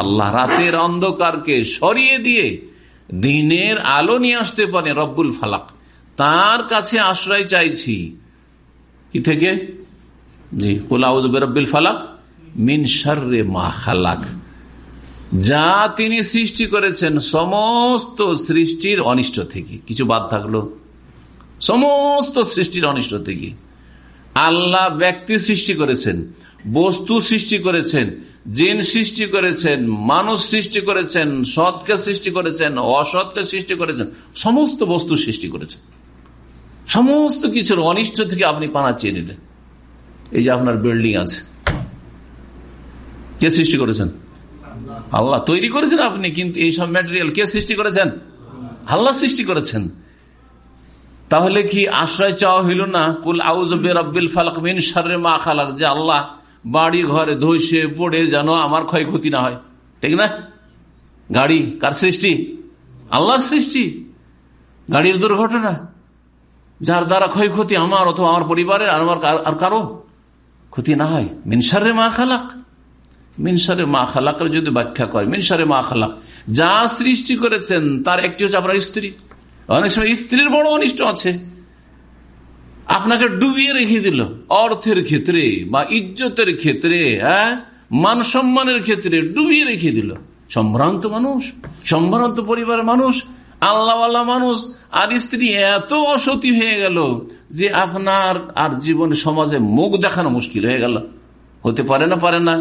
আল্লাহ। রাতের অন্ধকারকে সরিয়ে দিয়ে দিনের আলো নিয়ে আসতে পারে রব্বুল ফালাক। তার কাছে আশ্রয় চাইছি কি থেকে? জি কুলাউজ বেরব্বিল ফালাক মিন সার্রে মা খালাক। যা তিনি সৃষ্টি করেছেন, সমস্ত সৃষ্টির অনিষ্ট থেকে। কিছু বাদ থাকল? সমস্ত সৃষ্টির অনিষ্ট থেকে। আল্লাহ ব্যক্তি সৃষ্টি করেছেন, বস্তু সৃষ্টি করেছেন, জিন সৃষ্টি করেছেন, মানুষ সৃষ্টি করেছেন, সৎকে সৃষ্টি করেছেন, অসৎকে সৃষ্টি করেছেন, সমস্ত বস্তু সৃষ্টি করেছেন। সমস্ত কিছুর অনিষ্ট থেকে আপনি পানা চেয়ে নিলেন। এই যে আপনার বিল্ডিং আছে। কে সৃষ্টি করেছেন? আল্লাহ। তৈরি করেছেন আপনি, কিন্তু এইসব ম্যাটেরিয়াল কে সৃষ্টি করেছেন? আল্লাহ সৃষ্টি করেছেন। তাহলে কি আশ্রয় চাওয়া হইল না? কুল আউজবির আব্বিল ফালাক মিন সারে মা খালাক। যে আল্লাহ, বাড়ি, ঘরে ধসে পড়ে যেন আমার ক্ষয়ক্ষতি না হয়। ঠিক না? গাড়ি, কার সৃষ্টি? আল্লাহর সৃষ্টি। গাড়ির দুর্ঘটনা। যার দ্বারা ক্ষয়ক্ষতি আমার অথবা আমার পরিবারের আর আমার আর কারও ক্ষতি না হয়। মিনসারে মা খালাক। মিনসারে মা খালাকের যদি ব্যাখ্যা করে। মিনসারে মা খালাক। যা সৃষ্টি করেছেন, তার একটি হচ্ছে আপনার স্ত্রী। অনেক সময় স্ত্রীর বড় অনিষ্ট আছে। আপনাকে ডুবিয়ে রেখে দিল। অর্থের ক্ষেত্রে বা ইজ্জতের ক্ষেত্রে হ্যাঁ? মান সম্মানের ক্ষেত্রে ডুবিয়ে রেখে দিল। সম্ভ্রান্ত মানুষ, সম্ভ্রান্ত পরিবারের মানুষ আল্লাহ মানুষ আর স্ত্রী এত অসতী হয়ে গেল যে আপনার আর জীবন সমাজে মুখ দেখানো মুশকিল হয়ে গেল। হতে পারে না পারে না,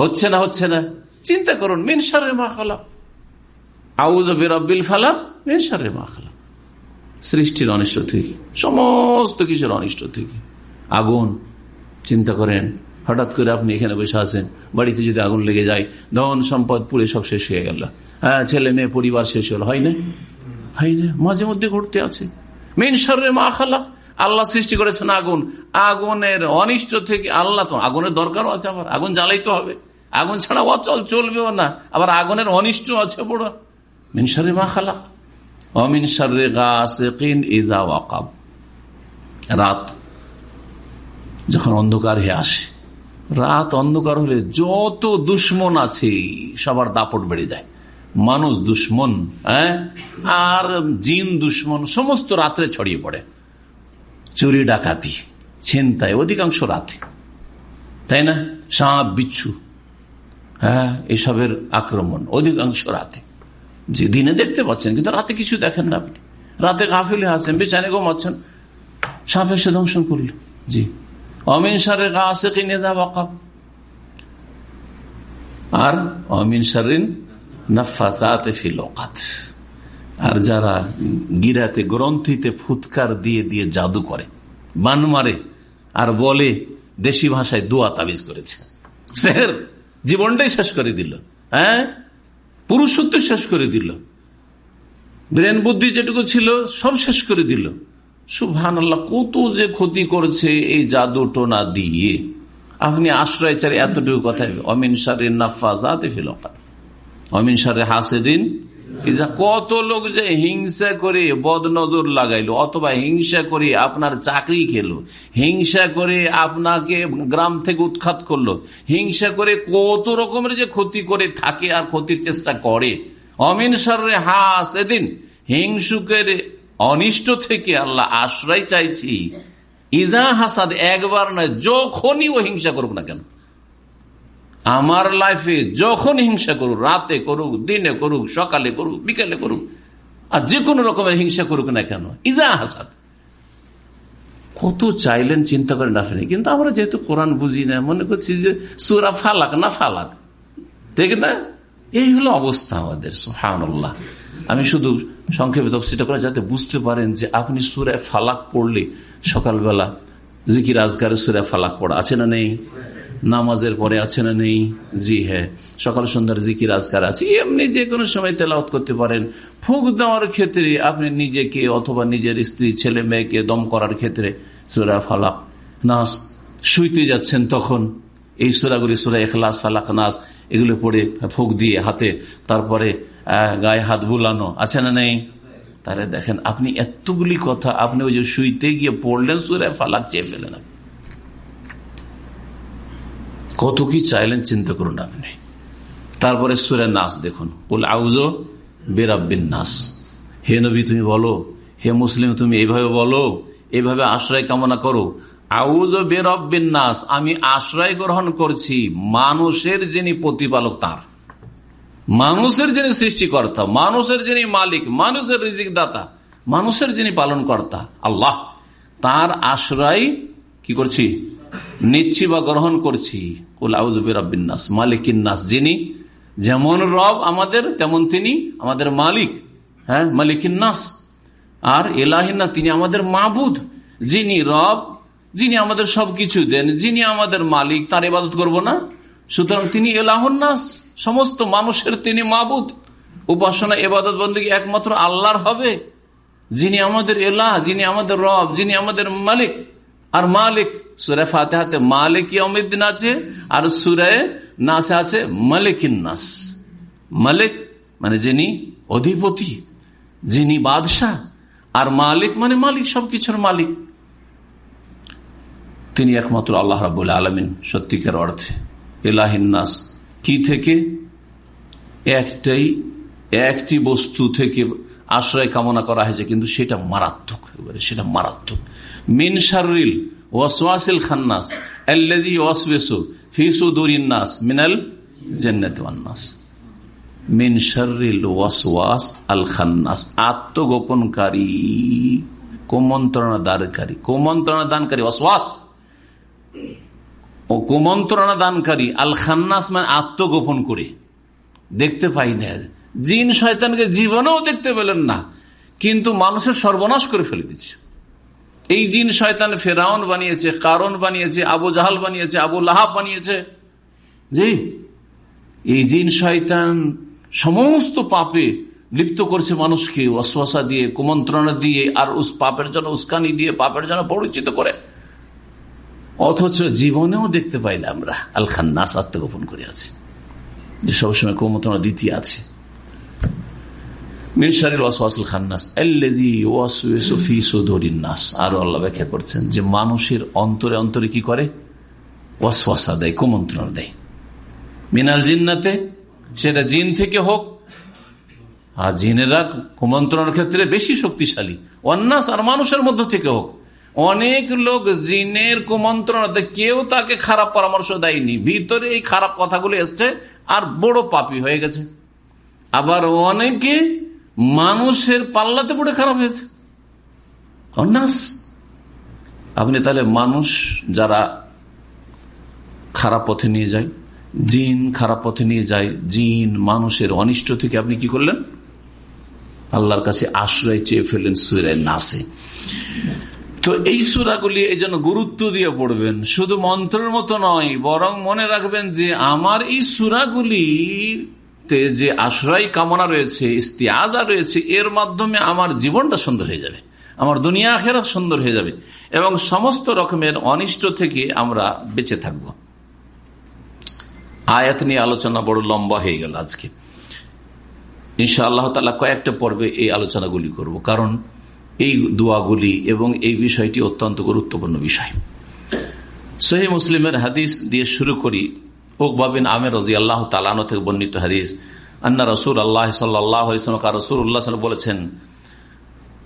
হচ্ছে না হচ্ছে না। চিন্তা করুন মিনসারে মা খালা আউজ বিরব্বিল ফালাক মিনসারে মা খালা সৃষ্টির অনিষ্ট থেকে, সমস্ত কিছুর অনিষ্ট থেকে। আগুন, চিন্তা করেন, হঠাৎ করে আপনি এখানে বসে আছেন, বাড়িতে যদি আগুন লেগে যায়, ধন সম্পদ পুড়ে সব শেষ হয়ে গেল। হ্যাঁ ছেলে মেয়ে, পরিবার শেষ হলো, হয় না? হয় মাঝে মধ্যে ঘটতে আছে। মেন সারে মা খালা আল্লাহ সৃষ্টি করেছেন আগুন। আগুনের অনিষ্ট থেকে আল্লাহ তো, আগুনের দরকারও আছে আবার, আগুন জ্বালাইতে হবে। আগুন ছাড়া অচল চলবেও না, আবার আগুনের অনিষ্ট আছে বড় মিনসারে মা খালা অমিন সারে গাছিন ওয়াকাব। রাত যখন অন্ধকার হয়ে আসে, রাত অন্ধকার হলে যত দুশ্মন আছে, সবার দাপট বেড়ে যায়। মানুষ দুশ্মন হ্যাঁ? আর জিন দুশ্মন, সমস্ত রাত্রে ছড়িয়ে পড়ে। চুরি, ডাকাতি, ছিনতাই, অধিকাংশ রাতে। তাই না? সাপ, বিচ্ছু হ্যাঁ? এসবের আক্রমণ অধিকাংশ রাতে। যে দিনে দেখতে পাচ্ছেন, কিন্তু রাতে কিছু দেখেন না আপনি। রাতে গাফিলে আছেন বেচানে ঘুমাচ্ছেন। সাপ এসে দংশন করল। জি। অমিন সারের গা আছে কিনে দা আর অমিন সারিন নাফাসাতে ফিলোকাত আর যারা গিরাতে, গ্রন্থিতে ফুৎকার দিয়ে দিয়ে জাদু করে, বান মারে, আর বলে দেশি ভাষায় দোয়া তাবিজ করেছে। সেহের জীবনটাই শেষ করে দিল হ্যাঁ? পুরুষত্ব শেষ করে দিল। ব্রেন বুদ্ধি যেটুকু ছিল, সব শেষ করে দিল। সুভান আল্লাহ কত যে ক্ষতি করেছে এই জাদু টোনা দিয়ে। আপনি আশ্রয় চারে এতটুকু কথা অমিন সারে নাফাজাতে ফিল অমিন সারে হাসেদিন কত লোক যে হিংসা করে বদ নজর লাগাইলো, অথবা হিংসা করে আপনার চাকরি খেলো, হিংসা করে আপনাকে গ্রাম থেকে উৎখাত করল, হিংসা করে কত রকমের যে ক্ষতি করে থাকে আর ক্ষতির চেষ্টা করে। অমিন সরে হাস এদিন হিংসুকের অনিষ্ট থেকে আল্লাহ আশ্রয় চাইছি। ইজা হাসাদ, একবার নয়, যখনই ও হিংসা করুক না কেন। আমার লাইফে যখন হিংসা করুক, রাতে করুক, দিনে করুক, সকালে করুক, বিকালে করুক, আর যে কোনো রকমের হিংসা করুক না কেন, ইজা হাসাদ। কত চাইলেন চিন্তা করেন আপনি কিন্তু আমরা যেহেতু কোরআন বুঝি না, মনে করছি যে সুরা ফালাক না ফালাক, ঠিক না? এই হলো অবস্থা আমাদের সোহানুল্লাহ আমি শুধু সংক্ষেপে তফসিটা করে যাতে বুঝতে পারেন যে আপনি সুরে ফালাক পড়লে সকালবেলা জিকির আজগারে সুরে ফালাক পড়া আছে না নেই? নামাজের পরে আছে না নেই? জি হ্যাঁ। সকাল সন্ধ্যার জিকির আজকার আছে। এমনি যে কোনো সময় তেলাওত করতে পারেন। ফুক দেওয়ার ক্ষেত্রে আপনি নিজেকে অথবা নিজের স্ত্রী, ছেলে, মেয়েকে দম করার ক্ষেত্রে সুরা ফালাক, নাস শুইতে যাচ্ছেন তখন। এই সুরাগুলি সুরা এখলাস ফালাক, নাস, এগুলো পড়ে ফুক দিয়ে হাতে, তারপরে গায়ে হাত বুলানো, আছে না নেই? তাহলে দেখেন, আপনি এতগুলি কথা আপনি ওই যে শুইতে গিয়ে পড়লেন, সুরে ফালাক চেয়ে ফেলেন কত কি চাইলেন চিন্তা করুন আপনি। তারপরে সুরে নাস দেখুন। বলে আউজো বেরাব্বিন নাস। হে নবী, তুমি বলো। হে মুসলিম, তুমি এইভাবে বলো। এইভাবে আশ্রয় কামনা করো। আউজো বেরব্বিন নাস, আমি আশ্রয় গ্রহণ করছি মানুষের যিনি প্রতিপালক তার। মানুষের যিনি সৃষ্টিকর্তা, মানুষের যিনি মালিক, মানুষের রিজিক দাতা মানুষের যিনি পালন কর্তা আল্লাহ। তার আশ্রয় কি করছি? নিচ্ছি বা গ্রহণ করছি। নাস, মালিকিন নাস, যিনি যেমন রব আমাদের, তেমন তিনি আমাদের মালিক। হ্যাঁ মালিকিন নাস। আর এলাহিনা তিনি আমাদের মাবুদ। যিনি রব, যিনি আমাদের সবকিছু দেন, যিনি আমাদের মালিক, তার ইবাদত করব না। সুতরাং তিনি এলাহন্নাস সমস্ত মানুষের তিনি মাবুদ। উপাসনা এবাদত বন্দী একমাত্র আল্লাহর হবে। যিনি আমাদের এলাহ, যিনি আমাদের রব, যিনি আমাদের মালিক। আর মালিক, সুরে ফাতেহাতে মালিক অমিদ্দিন আছে, আর সুরে নাসে আছে মালিকিন নাস। মালিক মানে যিনি অধিপতি, যিনি বাদশাহ, আর মালিক মানে মালিক, সবকিছুর মালিক। তিনি একমাত্র আল্লাহ রাবুল আলমিন, সত্যিকার অর্থে। এলাহিনাস কি থেকে? একটাই, একটি বস্তু থেকে আশ্রয় কামনা করা হয়েছে, কিন্তু সেটা মারাত্মক সেটা মারাত্মক। মিন শারিল ওয়াসওয়াসিল খান্নাস আল্লাজি ওয়াসবেসু ফিসুদুরিন্নাস মিনাল জান্নাত ওয়ান্নাস মিন শারিল ওয়াসওয়াস আল খান্নাস আত্মগোপনকারী কুমন্ত্রণা দানকারী কুমন্ত্রণা দানকারী ওয়াসওয়াস। ও কুমন্ত্রণা দানকারী আল খান্নাস মানে আত্মগোপন করে। দেখতে পাই না। জিন শয়তানকে জীবনেও দেখতে পেলেন না, কিন্তু মানুষের সর্বনাশ করে ফেলে দিচ্ছে। এই জিন শয়তান ফেরাউন বানিয়েছে কারণ বানিয়েছে, আবু জাহাল বানিয়েছে, আবু লাহাব বানিয়েছে। জি, এই জিন শয়তান সমস্ত পাপে লিপ্ত করছে মানুষকে অশ্বাসা দিয়ে, কুমন্ত্রণা দিয়ে, আর উস পাপের জন্য, উস্কানি দিয়ে পাপের জন্য পরিচিত করে। অথচ জীবনেও দেখতে পাই না আমরা আল খান্নাস আত্মগোপন করে আছে যে সবসময় কুমন্ত্রণা দ্বিতীয় আছে। ব্যাখ্যা করছেন যে মানুষের অন্তরে অন্তরে করে? দেয় জিন্নাতে, সেটা জিন থেকে হোক। আর জিনেরা কুমন্ত্রণের ক্ষেত্রে বেশি শক্তিশালী। অন্যাস আর মানুষের মধ্য থেকে হোক। অনেক লোক জিনের কুমন্ত্রণাতে কেউ তাকে খারাপ পরামর্শ দেয়নি। ভিতরে এই খারাপ কথাগুলো এসছে, আর বড় পাপি হয়ে গেছে। আবার অনেকে মানুষের পাল্লাতে পড়ে খারাপ হয়েছে। অন্যাস। আপনি তাহলে মানুষ যারা খারাপ পথে নিয়ে যায়, জিন খারাপ পথে নিয়ে যায়, জিন মানুষের অনিষ্ট থেকে আপনি কি করলেন? আল্লাহর কাছে আশ্রয় চেয়ে ফেললেন সুরায় নাসে। তো এই সুরাগুলি এই জন্য গুরুত্ব দিয়ে পড়বেন। শুধু মন্ত্রের মতো নয়, বরং মনে রাখবেন যে আমার এই সুরাগুলি যে আশ্রয় কামনা রয়েছে, ইস্তিয়াজা রয়েছে, এর মাধ্যমে আমার জীবনটা সুন্দর হয়ে যাবে। আমার দুনিয়া আখেরা সুন্দর হয়ে যাবে। এবং সমস্ত রকমের অনিষ্ট থেকে আমরা বেঁচে থাকব। আয়াত নিয়ে আলোচনা বড় লম্বা হয়ে গেল আজকে। ইনশা আল্লাহ তালা কয়েকটা পর্বে এই আলোচনাগুলি করব। কারণ এই দোয়াগুলি এবং এই বিষয়টি অত্যন্ত গুরুত্বপূর্ণ বিষয়। সহি মুসলিমের হাদিস দিয়ে শুরু করি। ওকবাবিন আমের রাজি আল্লাহ তালানো থেকে বর্ণিত হাদিস, আন্না রসুল আল্লাহ সাল্লাহ রসুল উল্লাহ বলেছেন,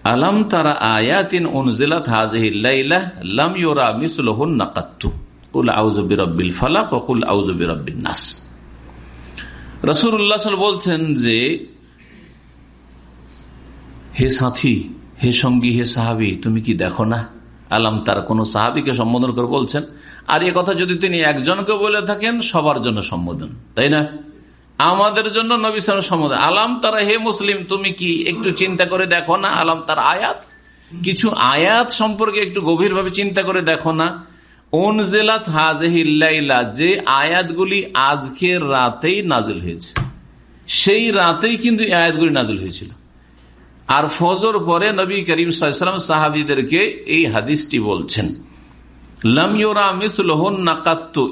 আলম তারা আয়াতিন লাম ইউরা নাকাত্তু কুল নাস। বলছেন যে, হে সাথী, হে সঙ্গী, হে সাহাবি, তুমি কি দেখো না? আলম তার কোন সাহাবিকে সম্বোধন করে বলছেন আর এ কথা যদি তিনি একজনকে বলে থাকেন, সবার জন্য সম্বোধন, তাই না? আমাদের জন্য নবী সম্বোধন। আলাম তারা, হে মুসলিম, তুমি কি একটু চিন্তা করে দেখো না? আলাম তার আয়াত? কিছু আয়াত সম্পর্কে একটু গভীরভাবে চিন্তা করে দেখো না? যে আয়াতগুলি আজকের রাতেই নাজিল হয়েছে। সেই রাতেই কিন্তু আয়াতগুলি নাজিল হয়েছিল। আর ফজর পরে নবী করিম সাহাবিদেরকে এই হাদিসটি বলছেন।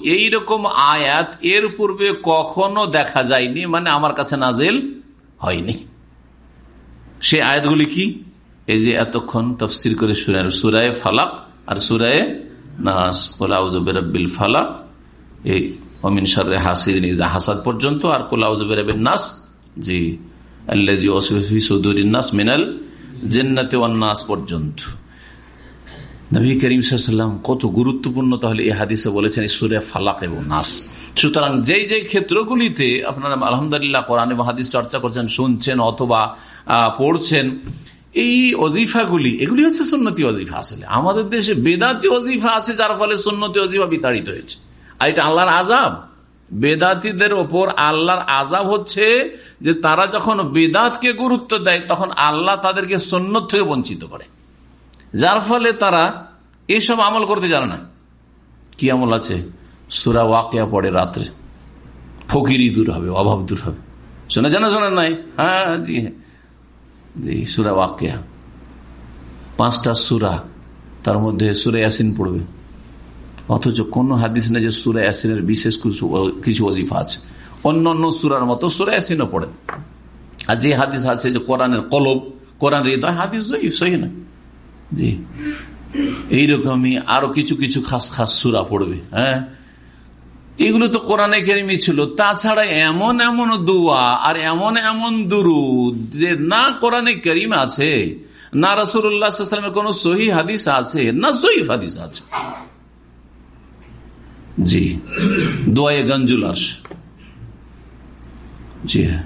এইরকম আয়াত এর পূর্বে কখনো দেখা যায়নি মানে আমার কাছে নাজেল হয়নি। সে আয়াতগুলি কি? এই যে এতক্ষণ তফসির করে সুরায় সুরায় ফালাক আর সুরায় নাস। কোলাউজবিল ফালাক। এই অমিন সারে হাসির হাসাদ পর্যন্ত। আর কোলাউজবের নাস। জি আল্লাহ মিনাল জেন্নাতে নাস পর্যন্ত। নবী করিম সাল্লাম কত গুরুত্বপূর্ণ তাহলে এই হাদিসে বলেছেন সুরে ফালাক এবং নাস। সুতরাং যেই যেই ক্ষেত্রগুলিতে আপনারা আলহামদুলিল্লাহ কোরআন এবং হাদিস চর্চা করছেন, শুনছেন অথবা পড়ছেন, এই অজিফাগুলি এগুলি হচ্ছে সুন্নতি অজিফা আসলে। আমাদের দেশে বেদাতি অজিফা আছে, যার ফলে সুন্নতি অজিফা বিতাড়িত হয়েছে। আর এটা আল্লাহর আজাব বেদাতিদের ওপর আল্লাহর আজাব হচ্ছে যে তারা যখন বেদাতকে গুরুত্ব দেয়, তখন আল্লাহ তাদেরকে সন্ন্যত থেকে বঞ্চিত করে। যার ফলে তারা এইসব আমল করতে জানে না। কি আমল আছে? সুরা ওয়াকিয়া পড়ে রাত্রে। ফকিরি দূর হবে, অভাব দূর হবে। শোনা জানা শোনা নাই? হ্যাঁ জি হ্যাঁ। জি, সুরা ওয়াকিয়া। পাঁচটা সুরা, তার মধ্যে সুরা ইয়াসিন পড়বে। অথচ কোন হাদিস নেই যে সুরা ইয়াসিনের বিশেষ কিছু অজিফা আছে। অন্য অন্য সুরার মতো সুরা ইয়াসিনও পড়েন আর যে হাদিস আছে যে কোরআনের কলব, কোরআন হৃদয়, হাদিস সহি না। জি। এইরকমই আরও কিছু কিছু খাস খাস সুরা পড়বে হ্যাঁ? এগুলো তো কোরআনে কেরিমি ছিল। তাছাড়া এমন এমন দোয়া আর এমন এমন দুরু যে না কোরআনে কেরিম আছে, না রসুল্লাহামের কোন সহি হাদিস আছে, না সহিফ হাদিস আছে। জি। দোয়াই গঞ্জুল আস জি হ্যাঁ।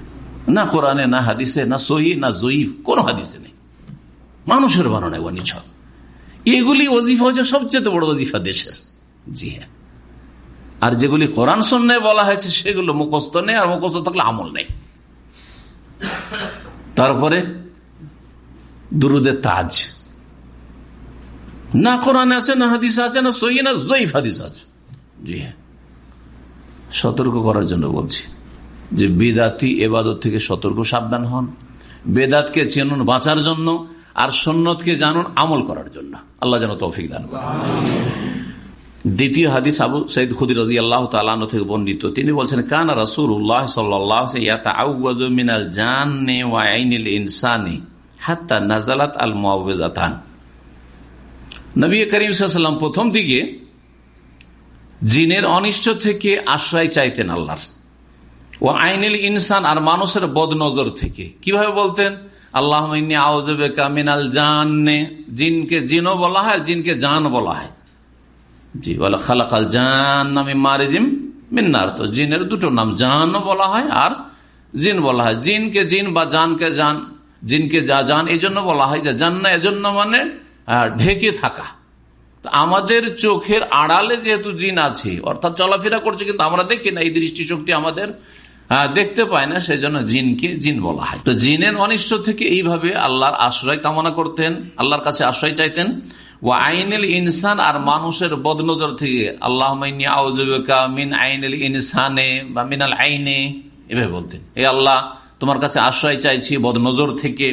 না কোরআনে, না হাদিসে, না সহি না জয়ীফ, কোন হাদিসে নেই। মানুষের বানানো নিছক এগুলি ওজিফা হচ্ছে সবচেয়ে বড় ওজিফা দেশের। জি হ্যাঁ। আর যেগুলি কোরআন সন্ন্যায় বলা হয়েছে, সেগুলো মুখস্থ নেই, আর মুখস্থ থাকলে আমল নেই। তারপরে দুরুদের তাজ। না কোরআন আছে, না হাদিস আছে, না সই না জয়ীফ হাদিস আছে। জি হ্যাঁ। সতর্ক করার জন্য বলছি যে বেদাতি এবাদত থেকে সতর্ক, সাবধান হন। বেদাতকে চেনুন বাঁচার জন্য। আর সন্ন্যতকে জানুন আমল করার জন্য। আল্লাহ যেন তৌফিক দান দ্বিতীয় হাদিস আবু সৈদ খুদি রাজি আল্লাহ তালানো থেকে বর্ণিত। তিনি বলছেন, কান রাসুল উল্লাহ সাল্লামিনাল জানে ওয়াইনিল ইনসানি হাত্তা নাজালাত আল মুআওয়াজাতান নবী করিম সাল্লাম প্রথম দিকে জিনের অনিষ্ট থেকে আশ্রয় চাইতেন আল্লাহর। ও আইনিল ইনসান আর মানুষের বদনজর থেকে। কীভাবে বলতেন? আল্লাহ মিনাল জানে জিনকে জিনও বলা হয় জিনকে জান বলা হয়। জি বলে খালাকাল জান নামে মারিজিম মিন্নার তো জিনের দুটো নাম জানও বলা হয় আর জিন বলা হয়। জিনকে জিন বা জানকে জান, জিনকে যা জান এই জন্য বলা হয় যে জান্না এজন্য মানে ঢেকে থাকা। আমাদের চোখের আড়ালে যেহেতু জিন আছে, অর্থাৎ চলাফেরা করছে, কিন্তু আমরা দেখি না, এই দৃষ্টিশক্তি আমাদের দেখতে পায় না সেই জন্য জিনকে জিন বলা হয়। তো জিনের অনিষ্ট থেকে এইভাবে আল্লাহর আশ্রয় কামনা করতেন, আল্লাহর কাছে আশ্রয় চাইতেন। ও আইনেল ইনসান, আর মানুষের বদনজর থেকে আল্লাহ মিন আইনেল ইনসানে বা মিনাল আইনে, এভাবে বলতেন। এ আল্লাহ, তোমার কাছে আশ্রয় চাইছি বদনজর থেকে।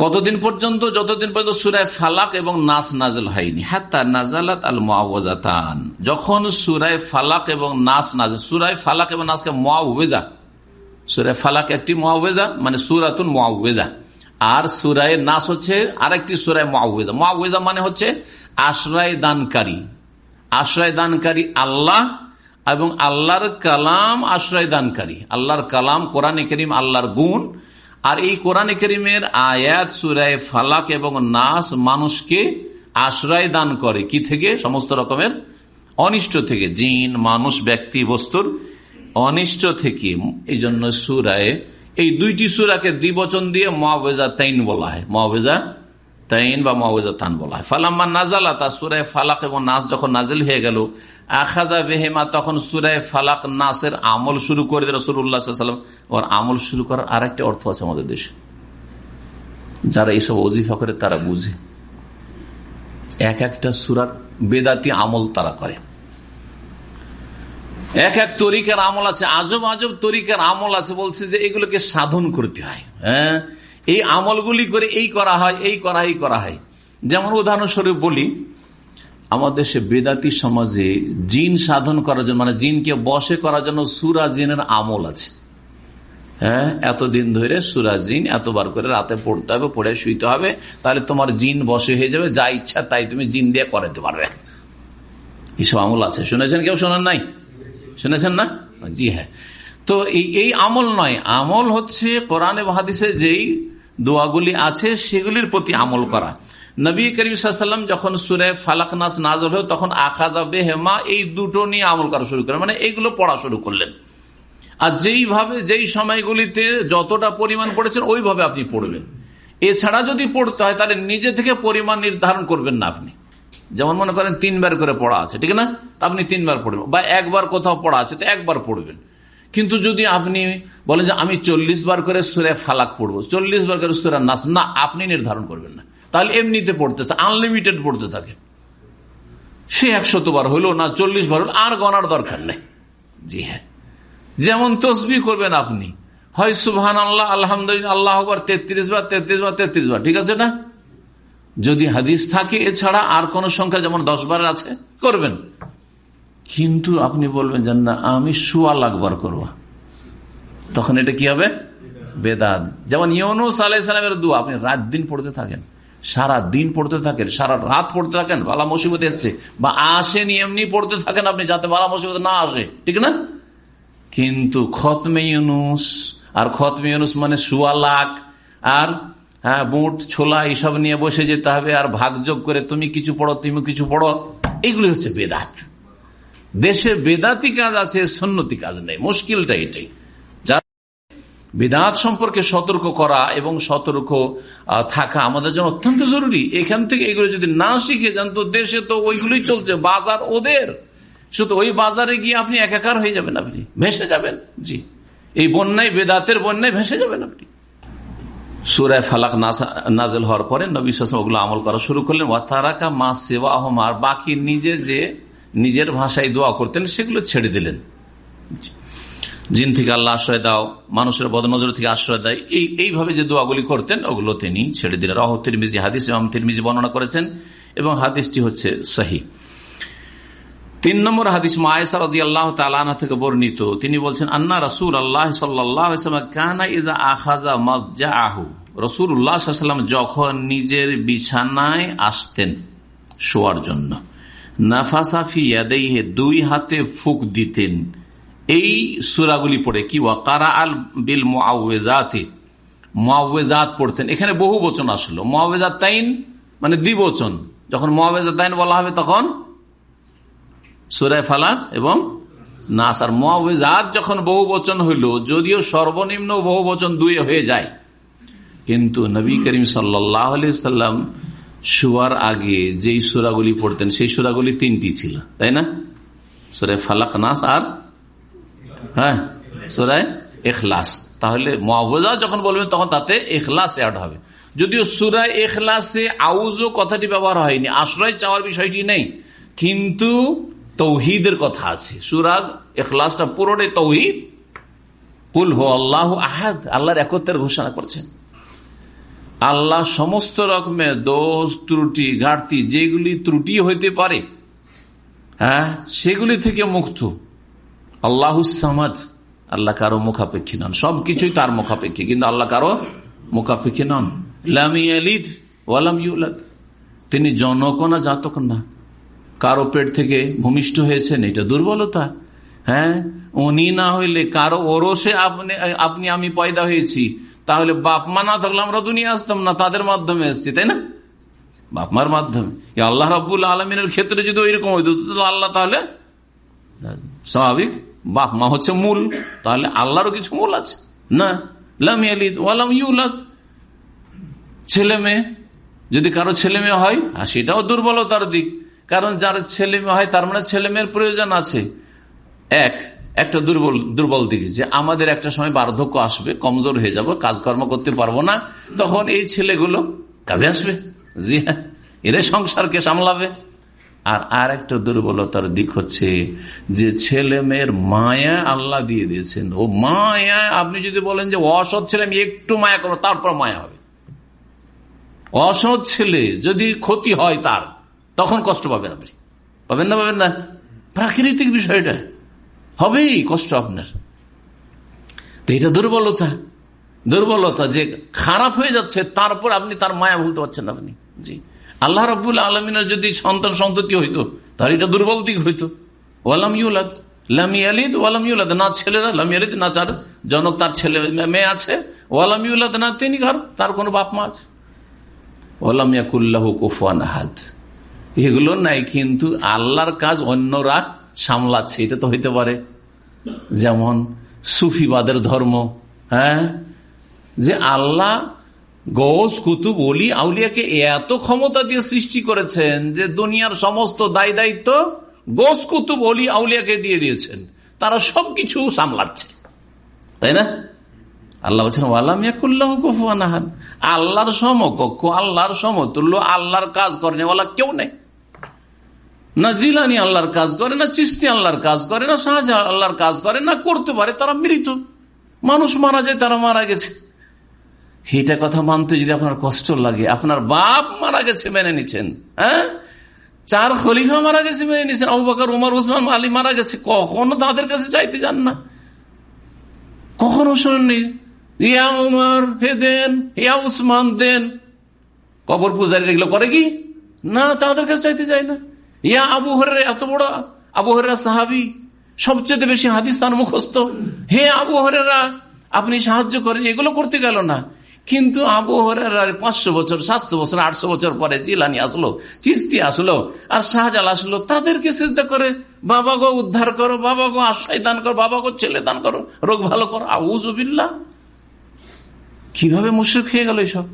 কতদিন পর্যন্ত? যতদিন পর্যন্ত সুরায় ফালাক এবং নাস নাজল হয়নি। হাত্তা নাজালাত আল মুআওয়াজাতান যখন সুরায় ফালাক এবং নাস নাজল সুরায় ফালাক এবং নাসকে মুআওয়াজা। সুরায় ফালাক একটি মুআওয়াজা মানে সুরাতুন মুআওয়াজা। আর সুরায় নাস হচ্ছে আরেকটি সুরায় মুআওয়াজা। মুআওয়াজা মানে হচ্ছে আশ্রয় দানকারী। আশ্রয় দানকারী আল্লাহ এবং আল্লাহর কালাম আশ্রয় দানকারী। আল্লাহর কালাম কোরআনে করিম আল্লাহর গুণ আর এই কোরআন করিমের আয়াত, সুরায় ফালাক এবং নাস মানুষকে আশ্রয় দান করে। কি থেকে? সমস্ত রকমের। অনিষ্ট থেকে। জিন, মানুষ, ব্যক্তি, বস্তুর অনিষ্ট থেকে। এই জন্য সুরায়, এই দুইটি সুরাকে দ্বিবচন দিয়ে মহাবেজা তাইন বলা হয়। মহাবেজা তাইন বা মহাবেজা তান বলা হয়। ফালাম্মা নাজালা তা সুরায় ফালাক এবং নাস যখন নাজিল হয়ে গেল আখাজা বেহেমা, তখন সুরায় ফালাক নাসের আমল শুরু করে রসুল্লাহাম ওর আমল শুরু করার আর একটা অর্থ আছে আমাদের দেশে। যারা এইসব অজিফা করে তারা বুঝে। এক একটা সুরার বেদাতি আমল তারা করে। এক এক তরিকার আমল আছে, আজব আজব তরিকার আমল আছে, বলছে যে এগুলোকে সাধন করতে হয়। হ্যাঁ? এই আমলগুলি করে এই করা হয়, এই করা এই করা হয়। যেমন উদাহরণস্বরূপ বলি, আমাদের সে বেদাতি সমাজে জিন সাধন করার জন্য মানে জিনকে বসে করার জন্য সুরা জিনের আমল আছে। হ্যাঁ এতদিন ধরে সুরা জিন এতবার করে রাতে পড়তে হবে, পড়ে শুইতে হবে, তাহলে তোমার জিন বসে হয়ে যাবে, যা ইচ্ছা তাই তুমি জিন দিয়ে করাতে পারবে। এইসব আমল আছে। শুনেছেন কেউ, শোনেন নাই? শুনেছেন না? জি হ্যাঁ। তো এই আমল নয়, আমল হচ্ছে কোরআনে মহাদিসে যেই দোয়াগুলি আছে, সেগুলির প্রতি আমল করা। নবী করিম যখন সুরে ফালাক নাস নাজল হয় তখন আখাজা বেহেমা এই দুটো নিয়ে আমল করা শুরু করেন। মানে এইগুলো পড়া শুরু করলেন। আর যেইভাবে, যেই সময়গুলিতে যতটা পরিমাণ পড়েছেন, ওইভাবে আপনি পড়বেন। এছাড়া যদি পড়তে হয়, তাহলে নিজে থেকে পরিমাণ নির্ধারণ করবেন না আপনি। যেমন মনে করেন তিনবার করে পড়া আছে, ঠিক না? আপনি তিনবার পড়বেন। বা একবার কোথাও পড়া আছে, তো একবার পড়বেন। কিন্তু যদি আপনি বলেন যে আমি চল্লিশ বার করে সুরে ফালাক পড়ব, চল্লিশ বার করে সুরে নাচ না, আপনি নির্ধারণ করবেন না। তাহলে এমনিতে পড়তে আনলিমিটেড পড়তে থাকে। সে একশত বার হইল না, চল্লিশ বার হলো আর গনার দরকার নেই। জি হ্যাঁ। যেমন তসবি করবেন আপনি। হয় সুবহান আল্লাহ আলহামদুলিল্লাহ, আল্লাহ তেত্রিশ বার তেত্রিশ বার তেত্রিশ বার, ঠিক আছে না? যদি হাদিস থাকে, এছাড়া আর কোন সংখ্যা যেমন দশ বার আছে, করবেন। কিন্তু আপনি বলবেন যে না, আমি সুয়া লাগবার করব। তখন এটা কি হবে? বেদাত। যেমন ইউনুস আলাই সালামের দু আপনি রাত দিন পড়তে থাকেন, সারা দিন পড়তে থাকেন, সারা রাত পড়তে থাকেন, বালা মুসিবত এসছে, বা আসেনি এমনি পড়তে থাকেন আপনি, যাতে বালা মুসিবত না আসে, ঠিক না? কিন্তু খতমে ইউনুস, আর খতমে ইউনুস মানে সুয়া লাখ, আর হ্যাঁ বুট, ছোলা এইসব নিয়ে বসে যেতে হবে, আর ভাগযোগ করে তুমি কিছু পড়ো, তুমি কিছু পড়ো, এগুলি হচ্ছে বেদাত। দেশে বেদাতি কাজ আছে সন্ন্যতি কাজ নেই। মুশকিলটা এটাই। বেদাত সম্পর্কে সতর্ক করা এবং সতর্ক থাকা আমাদের জন্য অত্যন্ত জরুরি। এখান থেকে এগুলো যদি না শিখে যান, তো দেশে তো ওইগুলোই চলছে, বাজার ওদের। শুধু ওই বাজারে গিয়ে আপনি একাকার হয়ে যাবেন আপনি। ভেসে যাবেন, জি। এই বন্যায়, বেদাতের বন্যায় ভেসে যাবেন আপনি। সুরায় ফালাক নাজেল হওয়ার পরে নবী ওগুলো আমল করা শুরু করলেন। ওয়াতারাকা মা সেবা আর বাকি নিজে যে নিজের ভাষায় দোয়া করতেন, সেগুলো ছেড়ে দিলেন। জিন থেকে আল্লাহ আশ্রয় দাও, মানুষের বদনজর থেকে আশ্রয় দেয় এই, এইভাবে যে দোয়াগুলি করতেন, ওগুলো তিনি ছেড়ে দিলেন। রহ তিরমিজি, হাদিস এবং তিরমিজি বর্ণনা করেছেন, এবং হাদিসটি হচ্ছে সাহি। তিন নম্বর হাদিস মায়েসারদি আল্লাহ থেকে বর্ণিত। তিনি বলছেন, আন্না রসুল আল্লাহ আহু রসুল যখন নিজের বিছানায় আসতেন শোয়ার জন্য নাফাসাফি দুই হাতে ফুক দিতেন। এই সুরাগুলি পড়ে কি? ওয়াকারা আল বিল মোয়াওয়েজাতে মোয়াওয়েজাত পড়তেন। এখানে বহু বচন আসলো। মোয়াওয়েজাত তাইন মানে দ্বিবচন যখন মোয়াওয়েজাত তাইন বলা হবে তখন সুরায় ফালাক এবং নাস। আর মোয়াওয়েজাত যখন বহু বচন হইল, যদিও সর্বনিম্ন বহু বচন দুই হয়ে যায়। কিন্তু নবী করিম সাল্লাম শুয়ার আগে যেই সুরাগুলি পড়তেন, সেই সুরাগুলি তিনটি ছিল, তাই না? সুরায় ফালাক নাস আর হ্যাঁ সুরায় এখলাস তাহলে মহাবজা যখন বলবেন, তখন তাতে এখলাস অ্যাড হবে। যদিও সুরায় এখলাসে আউজও কথাটি ব্যবহার হয়নি, আশ্রয় চাওয়ার বিষয়টি নেই, কিন্তু তৌহিদের কথা আছে। সুরাগ এখলাসটা পুরোটাই তৌহিদ। কুল হো আল্লাহ আহাদ, আল্লাহর একত্রের ঘোষণা করছেন। আল্লাহ সমস্ত রকমের দোষ, ত্রুটি, ঘাটতি যেগুলি ত্রুটি হইতে পারে হ্যাঁ সেগুলি থেকে মুক্ত। আল্লাহুসামাদ আল্লাহ কারও মুখাপেক্ষী নন। সবকিছুই তার মুখাপেক্ষী, কিন্তু আল্লাহ কারও মুখাপেক্ষী নন। ওয়ালাম ইউলাদ। তিনি জনক না জাতক না। কারও পেট থেকে ভূমিষ্ঠ হয়েছেন, এটা দুর্বলতা। হ্যাঁ উনি না হইলে কারও ওরসে আপনি আপনি আমি পয়দা হয়েছি। তাহলে বাপ মা না থাকলে আমরা দুনিয়া আসতাম না, তাদের মাধ্যমে এসছি, তাই না? বাপ মার মাধ্যমে। আল্লাহ রাবুল আলমিনের ক্ষেত্রে যদি ওইরকম হইত আল্লাহ তাহলে, স্বাভাবিক, বাপ মা হচ্ছে মূল, তাহলে আল্লাহরও কিছু মূল আছে। না, লাম ইয়ালিদ ওয়ালাম ইউলাদ। ছেলে মেয়ে, যদি কারও ছেলে মেয়ে হয়, আর সেটাও দুর্বলতার দিক, কারণ যার ছেলে মেয়ে হয়, তার মানে ছেলে মেয়ের প্রয়োজন আছে। এক একটা দুর্বল দুর্বল দিকে, যে আমাদের একটা সময় বার্ধক্য আসবে, কমজোর হয়ে যাব, কাজকর্ম করতে পারব না, তখন এই ছেলেগুলো কাজে আসবে। জি হ্যাঁ এরা সংসারকে সামলাবে। আর আর একটা দুর্বলতার দিক হচ্ছে যে ছেলে মেয়ের মায়া আল্লাহ দিয়ে দিয়েছেন। ও মায়া, আপনি যদি বলেন যে অসৎ ছেলে, আমি একটু মায়া করব, তারপর মায়া হবে। অসৎ ছেলে যদি ক্ষতি হয় তার, তখন কষ্ট পাবেন আপনি। পাবেন না পাবেন না? প্রাকৃতিক বিষয়টা। হবেই কষ্ট আপনার। তো এটা দুর্বলতা। দুর্বলতা যে খারাপ হয়ে যাচ্ছে, তারপর আপনি তার মায়া ভুলতে পারছেন আপনি। জি। আল্লাহ রবুল আলমিনের যদি সন্তান সন্ততি হইতো তার এটা দুর্বল দিক হইতো। ওয়ালাম ইউলাদ, লামি ইউলাদ, না ছেলেরা, লামি জনক, তার ছেলে মেয়ে আছে। না তিনি ঘর, তার কোনো বাপ ইয়াকুল্লাহ আহাদ। এগুলো নাই, কিন্তু আল্লাহর কাজ অন্যরা সামলাচ্ছে, এটা তো হইতে পারে। যেমন সুফিবাদের ধর্ম হ্যাঁ? যে আল্লাহ গোস কুতুব অলি আউলিয়াকে এত ক্ষমতা দিয়ে সৃষ্টি করেছেন যে দুনিয়ার সমস্ত দায় দায়িত্ব গোস কুতুব অলি আউলিয়াকে দিয়ে দিয়েছেন। তারা সবকিছু সামলাচ্ছে। তাই না? আল্লাহ বলছেন কুফুয়ানাহান আল্লাহর সমকক্ষ, আল্লাহর সমতুল্য, আল্লাহর কাজ করেন ওলা কেউ নেই। না জিলানি আল্লাহর কাজ করে, না চিস্তি আল্লাহর কাজ করে, না শাহজাহ আল্লাহর কাজ করে, না করতে পারে, তারা মৃত। মানুষ মারা যায়, তারা মারা গেছে। এইটা কথা মানতে যদি আপনার কষ্ট লাগে, আপনার বাপ মারা গেছে মেনে নিচ্ছেন হ্যাঁ? চার খলিফা মারা গেছে মেনে নিচ্ছেন, আবু বাকর, উমর, উসমান, আলী মারা গেছে, কখনো তাদের কাছে চাইতে যান না। কখনো শোনেননি ইয়া উমর, হে দেন, ইয়া উসমান, দেন। কবর পূজারী এগুলো করে কি? না, তাদের কাছে চাইতে যায় না। ইয়া আবু এত বড় আবু সাহাবি? সবচেয়ে বেশি হাদিস তার মুখস্থ। হে আবু হরেরা আপনি সাহায্য করেন, এগুলো করতে গেল না। কিন্তু আবু হরের পাঁচশো বছর, সাতশো বছর, আটশো বছর পরে জিলানি আসলো, চিস্তি আসলো, আর শাহজাল আসলো, তাদেরকে চেষ্টা করে, বাবা গো, উদ্ধার করো, বাবা গো, আশ্রয় দান করো, বাবা গো, ছেলে দান করো, রোগ ভালো করো আউজবিল্লা কীভাবে মুশ্রিক হয়ে গেল এইসব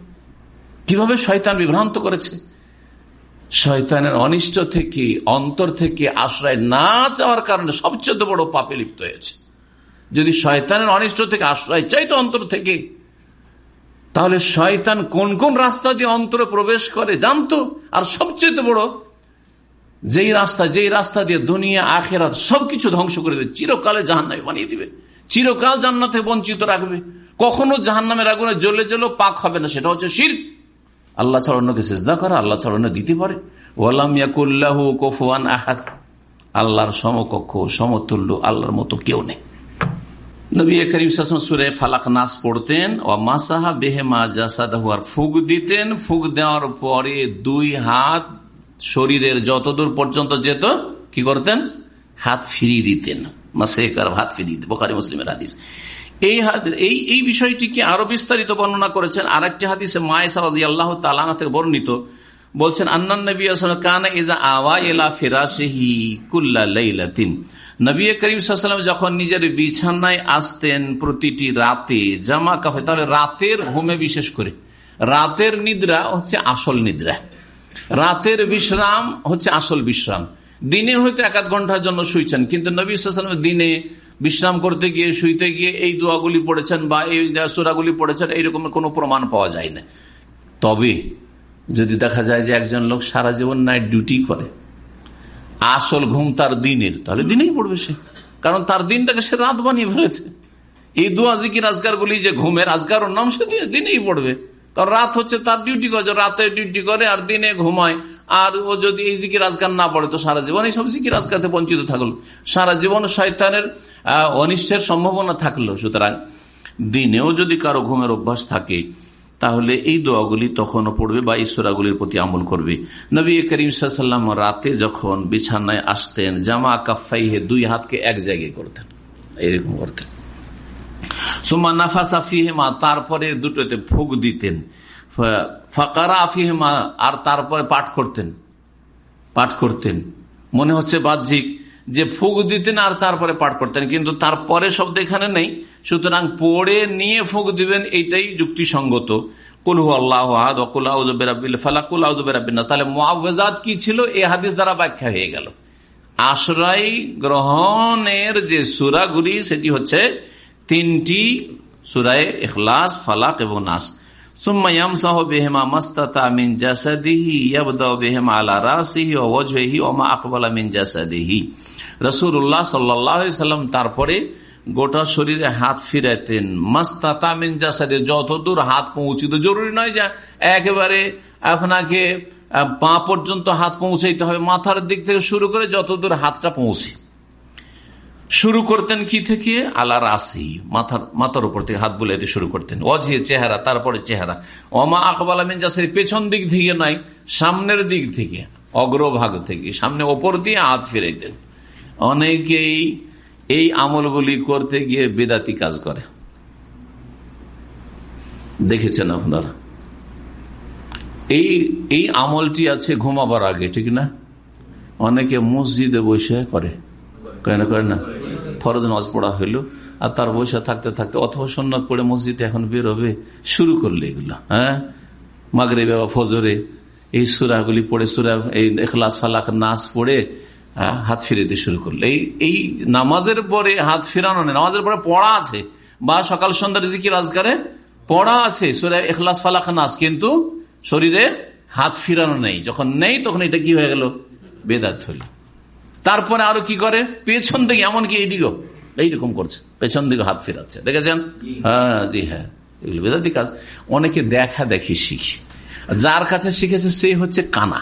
কীভাবে শয়তান বিভ্রান্ত করেছে? শয়তানের অনিষ্ট থেকে, অন্তর থেকে আশ্রয় না চাওয়ার কারণে সবচেয়ে বড় পাপে লিপ্ত হয়েছে। যদি শয়তানের অনিষ্ট থেকে আশ্রয় চাইতো অন্তর থেকে। তাহলে শয়তান কোন কোন রাস্তা দিয়ে অন্তরে প্রবেশ করে জানতো? আর সবচেয়ে বড়, যেই রাস্তা যেই রাস্তা দিয়ে দুনিয়া, আখেরাত সবকিছু ধ্বংস করে দেবে, চিরকালে জাহান্নামে বানিয়ে দিবে। চিরকাল জান্নাতে বঞ্চিত রাখবে। কখনো জাহান্নামের আগুনে জ্বলে জ্বলে পাক হবে না, সেটা হচ্ছে শির আল্লাহ ছাড়া অন্যকে চেষ্টা করে, আল্লাহ ছাড়া অন্য দিতে পারে। ওয়ালাম কফুয়ান আহাদ। আল্লাহর সমকক্ষ, সমতুল্য, আল্লাহর মতো কেউ নেই। নবী ফালাক পড়তেন ও দিতেন। দেওয়ার পরে দুই হাত শরীরের যতদূর পর্যন্ত যেত, কি করতেন? হাত ফিরিয়ে দিতেন। মাসেকার হাত মুসলিমের হাদিস। এই এই এই বিষয়টিকে আরও বিস্তারিত বর্ণনা করেছেন আর একটি হাদিসে মায়েসা রাজি বর্ণিত। বলছেন, আন্নান করিম সাল্লাম যখন নিজের বিছানায় আসতেন প্রতিটি রাতে, জামা কাফে তাহলে রাতের ঘুমে বিশেষ করে। রাতের নিদ্রা হচ্ছে আসল নিদ্রা। রাতের বিশ্রাম হচ্ছে আসল বিশ্রাম। দিনে হয়তো এক আধ ঘণ্টার জন্য শুইছেন, কিন্তু নবী সাল্লাম দিনে বিশ্রাম করতে গিয়ে, শুইতে গিয়ে এই দোয়াগুলি পড়েছেন বা এই সোরাগুলি পড়েছেন এইরকম কোনো প্রমাণ পাওয়া যায় না তবে যদি দেখা যায় যে একজন লোক সারা জীবন নাইট ডিউটি করে, আসল ঘুম তার দিনের, তাহলে দিনেই পড়বে সে। কারণ তার দিনটাকে সে রাত বানিয়ে ফেলেছে। এই দু আজিকির আজকার গুলি যে ঘুমের আজকার নাম সে দিনেই পড়বে। কারণ রাত হচ্ছে তার ডিউটি করে রাতে ডিউটি করে আর দিনে ঘুমায়। আর ও যদি এই জিকির আজকার না পড়ে, তো সারা জীবন এইসব জিকির আজকারতে বঞ্চিত থাকল। সারা জীবন শয়তানের অনিষ্টের সম্ভাবনা থাকল। সুতরাং দিনেও যদি কারও ঘুমের অভ্যাস থাকে, তাহলে এই দোয়াগুলি তখনও পড়বে বা ঈশ্বরাগুলির প্রতি আমল করবে। নবী করিম সাল্লাম রাতে যখন বিছানায় আসতেন, জামা কাফাইহে দুই হাতকে এক জায়গায় করতেন। এরকম করতেন। সুমা নাফাসা ফিহেমা, তারপরে দুটোতে ফুক দিতেন। ফাকারা ফিহেমা, আর তারপরে পাঠ করতেন। পাঠ করতেন। মনে হচ্ছে বাহ্যিক, যে ফুক দিতেন আর তারপরে পাঠ করতেন, কিন্তু তারপরে শব্দ এখানে নেই। সুতরাং পড়ে নিয়ে ফুক দিবেন, এইটাই যুক্তিসঙ্গত। তাহলে কি ছিল? এ হাদিস দ্বারা ব্যাখ্যা হয়ে গেল। আশ্রয় গ্রহণের যে সুরাগুলি, সেটি হচ্ছে তিনটি সুরায় এখলাস ফালাক এবং নাস। তারপরে গোটা শরীরে হাত ফিরাতেন মাস্তাতা মিন জাসাদি, যতদূর হাত পৌঁছিত, জরুরি নয় যে একেবারে আপনাকে পা পর্যন্ত হাত পৌঁছাইতে হবে। মাথার দিক থেকে শুরু করে যতদূর হাতটা পৌঁছে। শুরু করতেন কি থেকে? আল্লাহ রাসি মাথার মাথার উপর থেকে হাত বুলাইতে শুরু করতেন। অঝে চেহারা, তারপরে চেহারা। অমা আকবাল আমিন জাসের, পেছন দিক থেকে নয়, সামনের দিক থেকে, অগ্রভাগ থেকে, সামনে ওপর দিয়ে হাত ফিরাইতেন। অনেকেই এই আমলগুলি করতে গিয়ে বেদাতি কাজ করে। দেখেছেন আপনারা? এই এই আমলটি আছে ঘুমাবার আগে, ঠিক না? অনেকে মসজিদে বসে করে। করে না করে না? ফরজ নামাজ পড়া হইল। আর তার বসে থাকতে থাকতে, অথবা সন্ন্যত পড়ে মসজিদে এখন বেরোবে, শুরু করলে এগুলো হ্যাঁ? মাগরে বাবা ফজরে। এই সুরাগুলি পড়ে, সুরা এই এখলাস ফালাক, নাচ পড়ে হাত ফিরে দিয়ে শুরু করলে। এই এই নামাজের পরে হাত ফিরানো নেই। নামাজের পরে পড়া আছে। বা সকাল সন্ধ্যার জিকির আজকারে পড়া আছে, সুরা এখলাস ফালাক, নাচ। কিন্তু শরীরে হাত ফিরানো নেই। যখন নেই, তখন এটা কি হয়ে গেল? বেদাত হইল তারপরে আরও কি করে? পেছন থেকে এমনকি এইদিকেও। এইরকম করছে। পেছন দিকে হাত ফেরাচ্ছে। দেখেছেন? হ্যাঁ জি হ্যাঁ। এগুলো বেদাতি কাজ। অনেকে দেখা দেখি শিখে। যার কাছে শিখেছে, সে হচ্ছে কানা।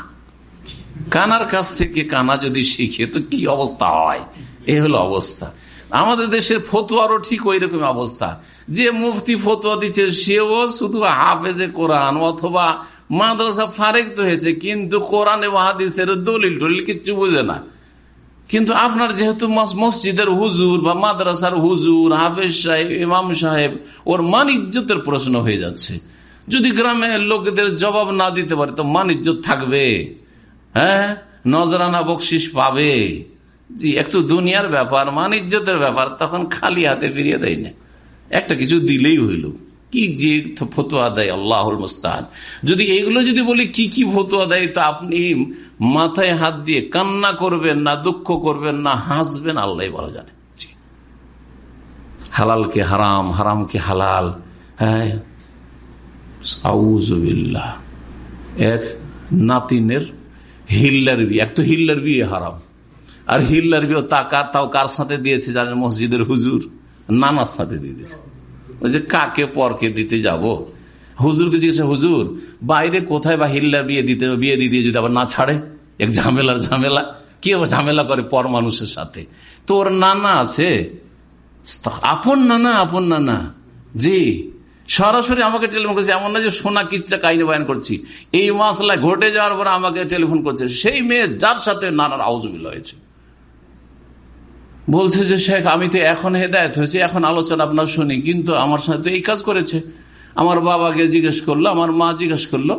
কানার কাছ থেকে কানা যদি শিখে, তো কি অবস্থা হয়? এই হলো অবস্থা। আমাদের দেশের ফতুয়ারও ঠিক ওই রকম অবস্থা। যে মুফতি ফতুয়া দিচ্ছে, সেও শুধু হাফেজে কোরআন অথবা মাদ্রাসা ফারেক তো হয়েছে, কিন্তু কোরআন এবং হাদিসের দলিল টলিল কিচ্ছু বুঝে না। কিন্তু আপনার যেহেতু মসজিদের হুজুর বা মাদ্রাসার হুজুর, হাফেজ সাহেব, ইমাম সাহেব, ওর মান ইজ্জতের প্রশ্ন হয়ে যাচ্ছে। যদি গ্রামের লোকদের জবাব না দিতে পারে, তো মান ইজ্জত থাকবে। হ্যাঁ? নজরানা বকশিস পাবে। জি, একটু দুনিয়ার ব্যাপার, মান ইজ্জতের ব্যাপার, তখন খালি হাতে ফিরিয়ে দেয় না। একটা কিছু দিলেই হইল। কি যে ফতুয়া দেয় আল্লাহুল মুস্তান যদি এগুলো যদি বলি, কি কি ফতুয়া দেয়, তা আপনি মাথায় হাত দিয়ে কান্না করবেন না, দুঃখ করবেন না, হাসবেন আল্লাহ বলা জানে। হালালকে হারাম হারামকে হালাল? হ্যাঁ। এক নাতিনের হিল্লার বিয়ে। এক তো হিল্লার বিয়ে হারাম। আর হিল্লার বিয়ে তাও কার সাথে দিয়েছে জানেন? মসজিদের হুজুর। নানার সাথে দিয়ে দিয়েছে। ওই যে কাকে পরকে দিতে যাব? হুজুরকে জিজ্ঞেস, হুজুর, বাইরে কোথায় বা হিল্লা বিয়ে দিতে, বিয়ে দিয়ে যদি আবার না ছাড়ে? এক ঝামেলার ঝামেলা। কি আবার ঝামেলা করে পর মানুষের সাথে? তোর নানা আছে? আপন নানা আপন নানা। জি। সরাসরি আমাকে টেলিফোন করছে, এমন না যে সোনা কিচ্ছা কাহিনী বয়ান করছি। এই মাসলা ঘটে যাওয়ার পর আমাকে টেলিফোন করছে। সেই মেয়ে যার সাথে নানার আউজবিল হয়েছে। বলছে যে, শেখ, আমি তো এখন হেদায়ত হয়েছে, এখন আলোচনা আপনার শুনি। কিন্তু আমার সাথে তো এই কাজ করেছে। আমার বাবাকে জিজ্ঞেস করল, আমার মা জিজ্ঞেস করল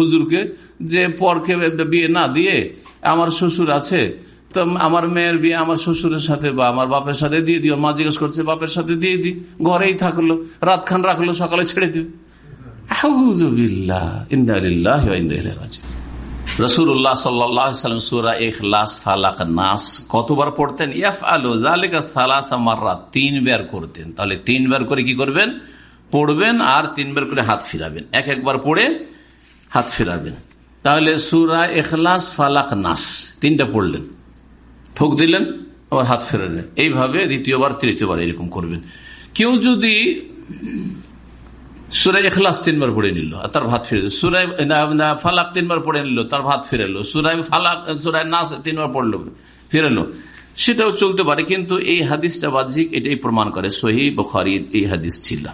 হুজুরকে যে পরকে বিয়ে না দিয়ে আমার শ্বশুর আছে, তো আমার মেয়ের বিয়ে আমার শ্বশুরের সাথে বা আমার বাপের সাথে দিয়ে দিও। মা জিজ্ঞেস করছে, বাপের সাথে দিয়ে দি। ঘরেই থাকল রাত খান রাখল, সকালে ছেড়ে দিও সুরা ফালাক, নাস কতবার পড়তেন? মাররা তিনবার করতেন। তাহলে তিনবার করে করবেন? পড়বেন আর করে হাত এক একবার পড়ে হাত তাহলে সুরা এখলাস ফালাক, নাস তিনটা পড়লেন। ফুক দিলেন, আবার হাত ফেরালেন। এইভাবে দ্বিতীয়বার, তৃতীয়বার এরকম করবেন। কেউ যদি সুরাই এখলাস তিনবার পড়ে নিল, আর তার ভাত ফিরে সুরাই ফালাক তিনবার পড়ে নিল, তার ভাত ফিরেলো সুরাই ফালাক সুরাই নাস তিনবার পড়ল ফিরেলো সেটাও চলতে পারে, কিন্তু এই হাদিসটা বাহ্যিক, এটাই প্রমাণ করে। সহি বখারির এই হাদিস ছিল।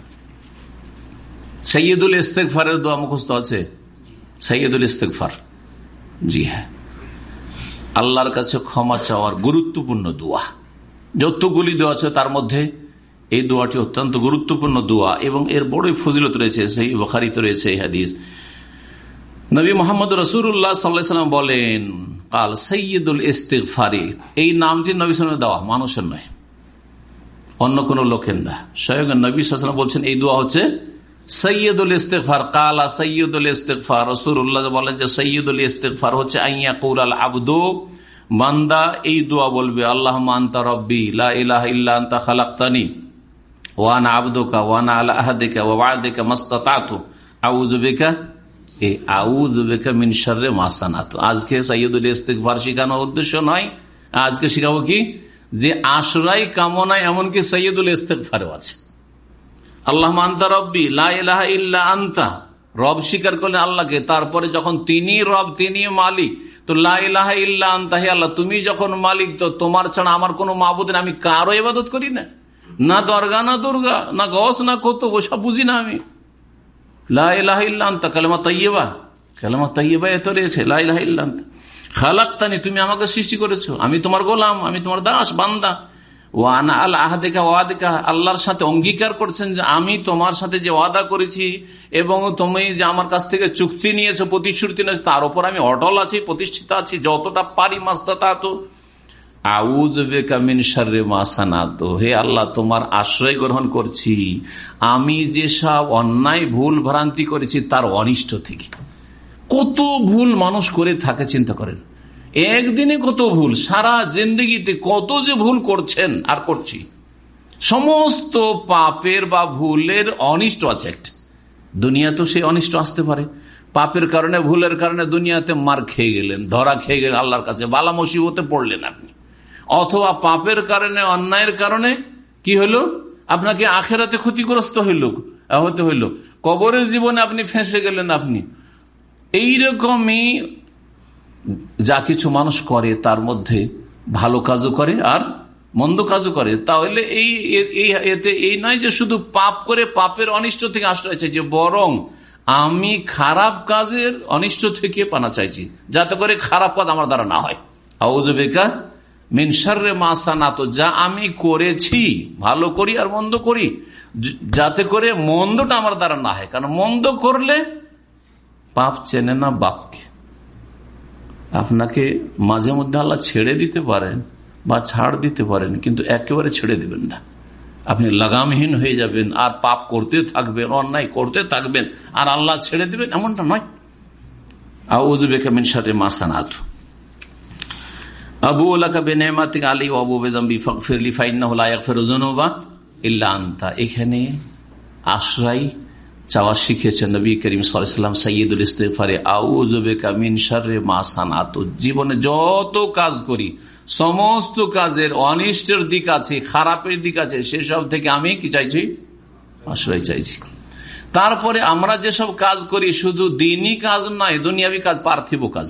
সৈয়দুল ইস্তেকফারের দোয়া মুখস্থ আছে? সৈয়দুল ইস্তেকফার জি হ্যাঁ। আল্লাহর কাছে ক্ষমা চাওয়ার গুরুত্বপূর্ণ দোয়া। যতগুলি দোয়া আছে তার মধ্যে এই দোয়াটি অত্যন্ত গুরুত্বপূর্ণ দোয়া এবং এর বড়ই ফজিলত রয়েছে, সেই বখারিত রয়েছে এই হাদিস। নবী মোহাম্মদ রসুল্লাহ সাল্লাম বলেন, কাল সৈয়দুল ইস্তেকফারি এই নামটি নবী সালামের দেওয়া, মানুষের নয়। অন্য কোন লোকের না। স্বয়ং নবী সালাম বলছেন, এই দোয়া হচ্ছে সৈয়দুল ইস্তেকফার কালা সৈয়দুল ইস্তেকফার রসুল্লাহ বলেন যে সৈয়দুল ইস্তেকফার হচ্ছে আইয়া কৌরাল আবদু। বান্দা এই দোয়া বলবে আল্লাহ মান্তা রব্বি ইলাহ ইল্লা খালাক্তানি। ওয়ানা আবদুকা ওয়ানা আলা আহাদিকা ওয়াদিকা মাস্তাতু আউজুবিকা এই আউজুবিকা মিন শাররে মাসানাত আজকে সৈয়দুল ইস্তেকফার শেখানোর উদ্দেশ্য নয়, আজকে শিখাবো কি? যে আশরাই কামনায় এমনকি সৈয়দুল ইস্তেকফারও আছে। আল্লাহ মান্তা রব্বি লাহ ইল্লা আন্তা। রব স্বীকার করলেন আল্লাহকে, তারপরে যখন তিনি রব, তিনি মালিক, তো লাহ ইল্লা আন্তা, হে আল্লাহ, তুমি যখন মালিক, তো তোমার ছাড়া আমার কোনো মাহবুদ আমি কারও ইবাদত করি না। না দরগা, না দুর্গা, না গস না কত ওসব বুঝি না আমি। লাহ ইল্লা আন্তা কালেমা তৈবা কালেমা তৈবা এত রয়েছে লাহ ইল্লা আন্তা খালাক্তানি, তুমি আমাকে সৃষ্টি করেছ। আমি তোমার গোলাম, আমি তোমার দাস, বান্দা। ওয়ানা আল আহাদেকা ওয়াদেকা আল্লাহর সাথে অঙ্গীকার করছেন যে আমি তোমার সাথে যে ওয়াদা করেছি এবং তুমি যে আমার কাছ থেকে চুক্তি নিয়েছো, প্রতিশ্রুতি নিয়েছো, তার উপর আমি অটল আছি, প্রতিষ্ঠিত আছি, যতটা পারি মাস্তা তা তো হে আল্লাহ, তোমার আশ্রয় গ্রহণ করছি। আমি যেসব অন্যায়, ভুল ভ্রান্তি করেছি, তার অনিষ্ট থেকে। কত ভুল মানুষ করে থাকে, চিন্তা করেন। একদিনে কত ভুল, সারা জিন্দগিতে কত যে ভুল করছেন আর করছি। সমস্ত পাপের বা ভুলের অনিষ্ট আছে দুনিয়া তো সেই অনিষ্ট আসতে পারে। পাপের কারণে, ভুলের কারণে দুনিয়াতে মার খেয়ে গেলেন, ধরা খেয়ে গেলেন আল্লাহর কাছে, বালা মুসিবতে পড়লেন আপনি। অথবা পাপের কারণে, অন্যায়ের কারণে, কি হলো? আপনাকে আখেরাতে ক্ষতিগ্রস্ত হইল হতে হইল। কবরের জীবনে আপনি ফেঁসে গেলেন আপনি। এইরকমই যা কিছু মানুষ করে, তার মধ্যে ভালো কাজও করে আর মন্দ কাজও করে। তাহলে এই এতে এই নয় যে শুধু পাপ করে পাপের অনিষ্ট থেকে আশ্রয় চাইছে বরং আমি খারাপ কাজের অনিষ্ট থেকে পানা চাইছি, যাতে করে খারাপ কাজ আমার দ্বারা না হয়। হাউজ বেকার মিনসারে তো যা আমি করেছি, ভালো করি আর মন্দ করি যাতে করে মন্দটা আমার দ্বারা না হয়। কারণ মন্দ করলে পাপ চেনে না বাপকে। আপনাকে মাঝে মধ্যে আল্লাহ ছেড়ে দিতে পারেন বা ছাড় দিতে পারেন, কিন্তু একেবারে ছেড়ে দিবেন না। আপনি লাগামহীন হয়ে যাবেন, আর পাপ করতে থাকবেন, অন্যায় করতে থাকবেন, আর আল্লাহ ছেড়ে দিবেন, এমনটা নয়। আউজবেকামিন সাথে মাসানাথ আবু বেনেমাতিক আলী আবু বেদম্বি ফিরলি ফাইন্না ইল্লা আন্তা। এখানে আশ্রয় চাওয়া শিখেছেন নবী করিম সাল্লাম সৈয়দুল ইস্তেফারে আউজবেকা মিনসারে মাসানাত জীবনে যত কাজ করি, সমস্ত কাজের অনিষ্টের দিক আছে, খারাপের দিক আছে, সেসব থেকে আমি কি চাইছি? আশ্রয় চাইছি। তারপরে আমরা যেসব কাজ করি, শুধু দিনই কাজ নয়, দুনিয়াবি কাজ, পার্থিব কাজ।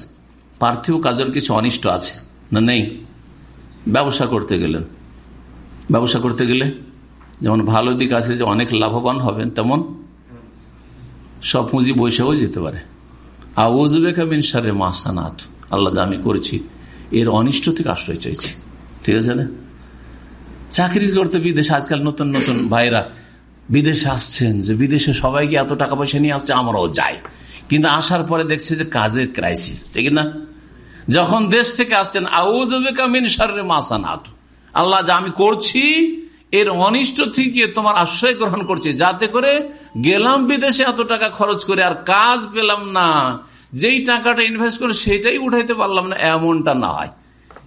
পার্থিব কাজের কিছু অনিষ্ট আছে। না নেই? ব্যবসা করতে গেলেন। ব্যবসা করতে গেলে যেমন ভালো দিক আছে যে অনেক লাভবান হবেন, তেমন সব পুঁজি বৈশাও যেতে পারে। আউজবেকামিন সারে মাসানাত আল্লাহ যা আমি করছি, এর অনিষ্ট থেকে আশ্রয় চাইছি। ঠিক আছে না? চাকরি করতে বিদেশে আজকাল নতুন নতুন ভাইরা বিদেশে আসছেন যে বিদেশে সবাইকে এত টাকা পয়সা নিয়ে আসছে, আমরাও যাই। কিন্তু আসার পরে দেখছে যে কাজের ক্রাইসিস ঠিক না? যখন দেশ থেকে আসছেন আল্লাহ যা আমি করছি, এর অনিষ্ট থেকে তোমার আশ্রয় গ্রহণ করছে। যাতে করে গেলাম বিদেশে এত টাকা খরচ করে, আর কাজ পেলাম না। যেই টাকাটা ইনভেস্ট করে সেটাই উঠাইতে পারলাম না, এমনটা না হয়।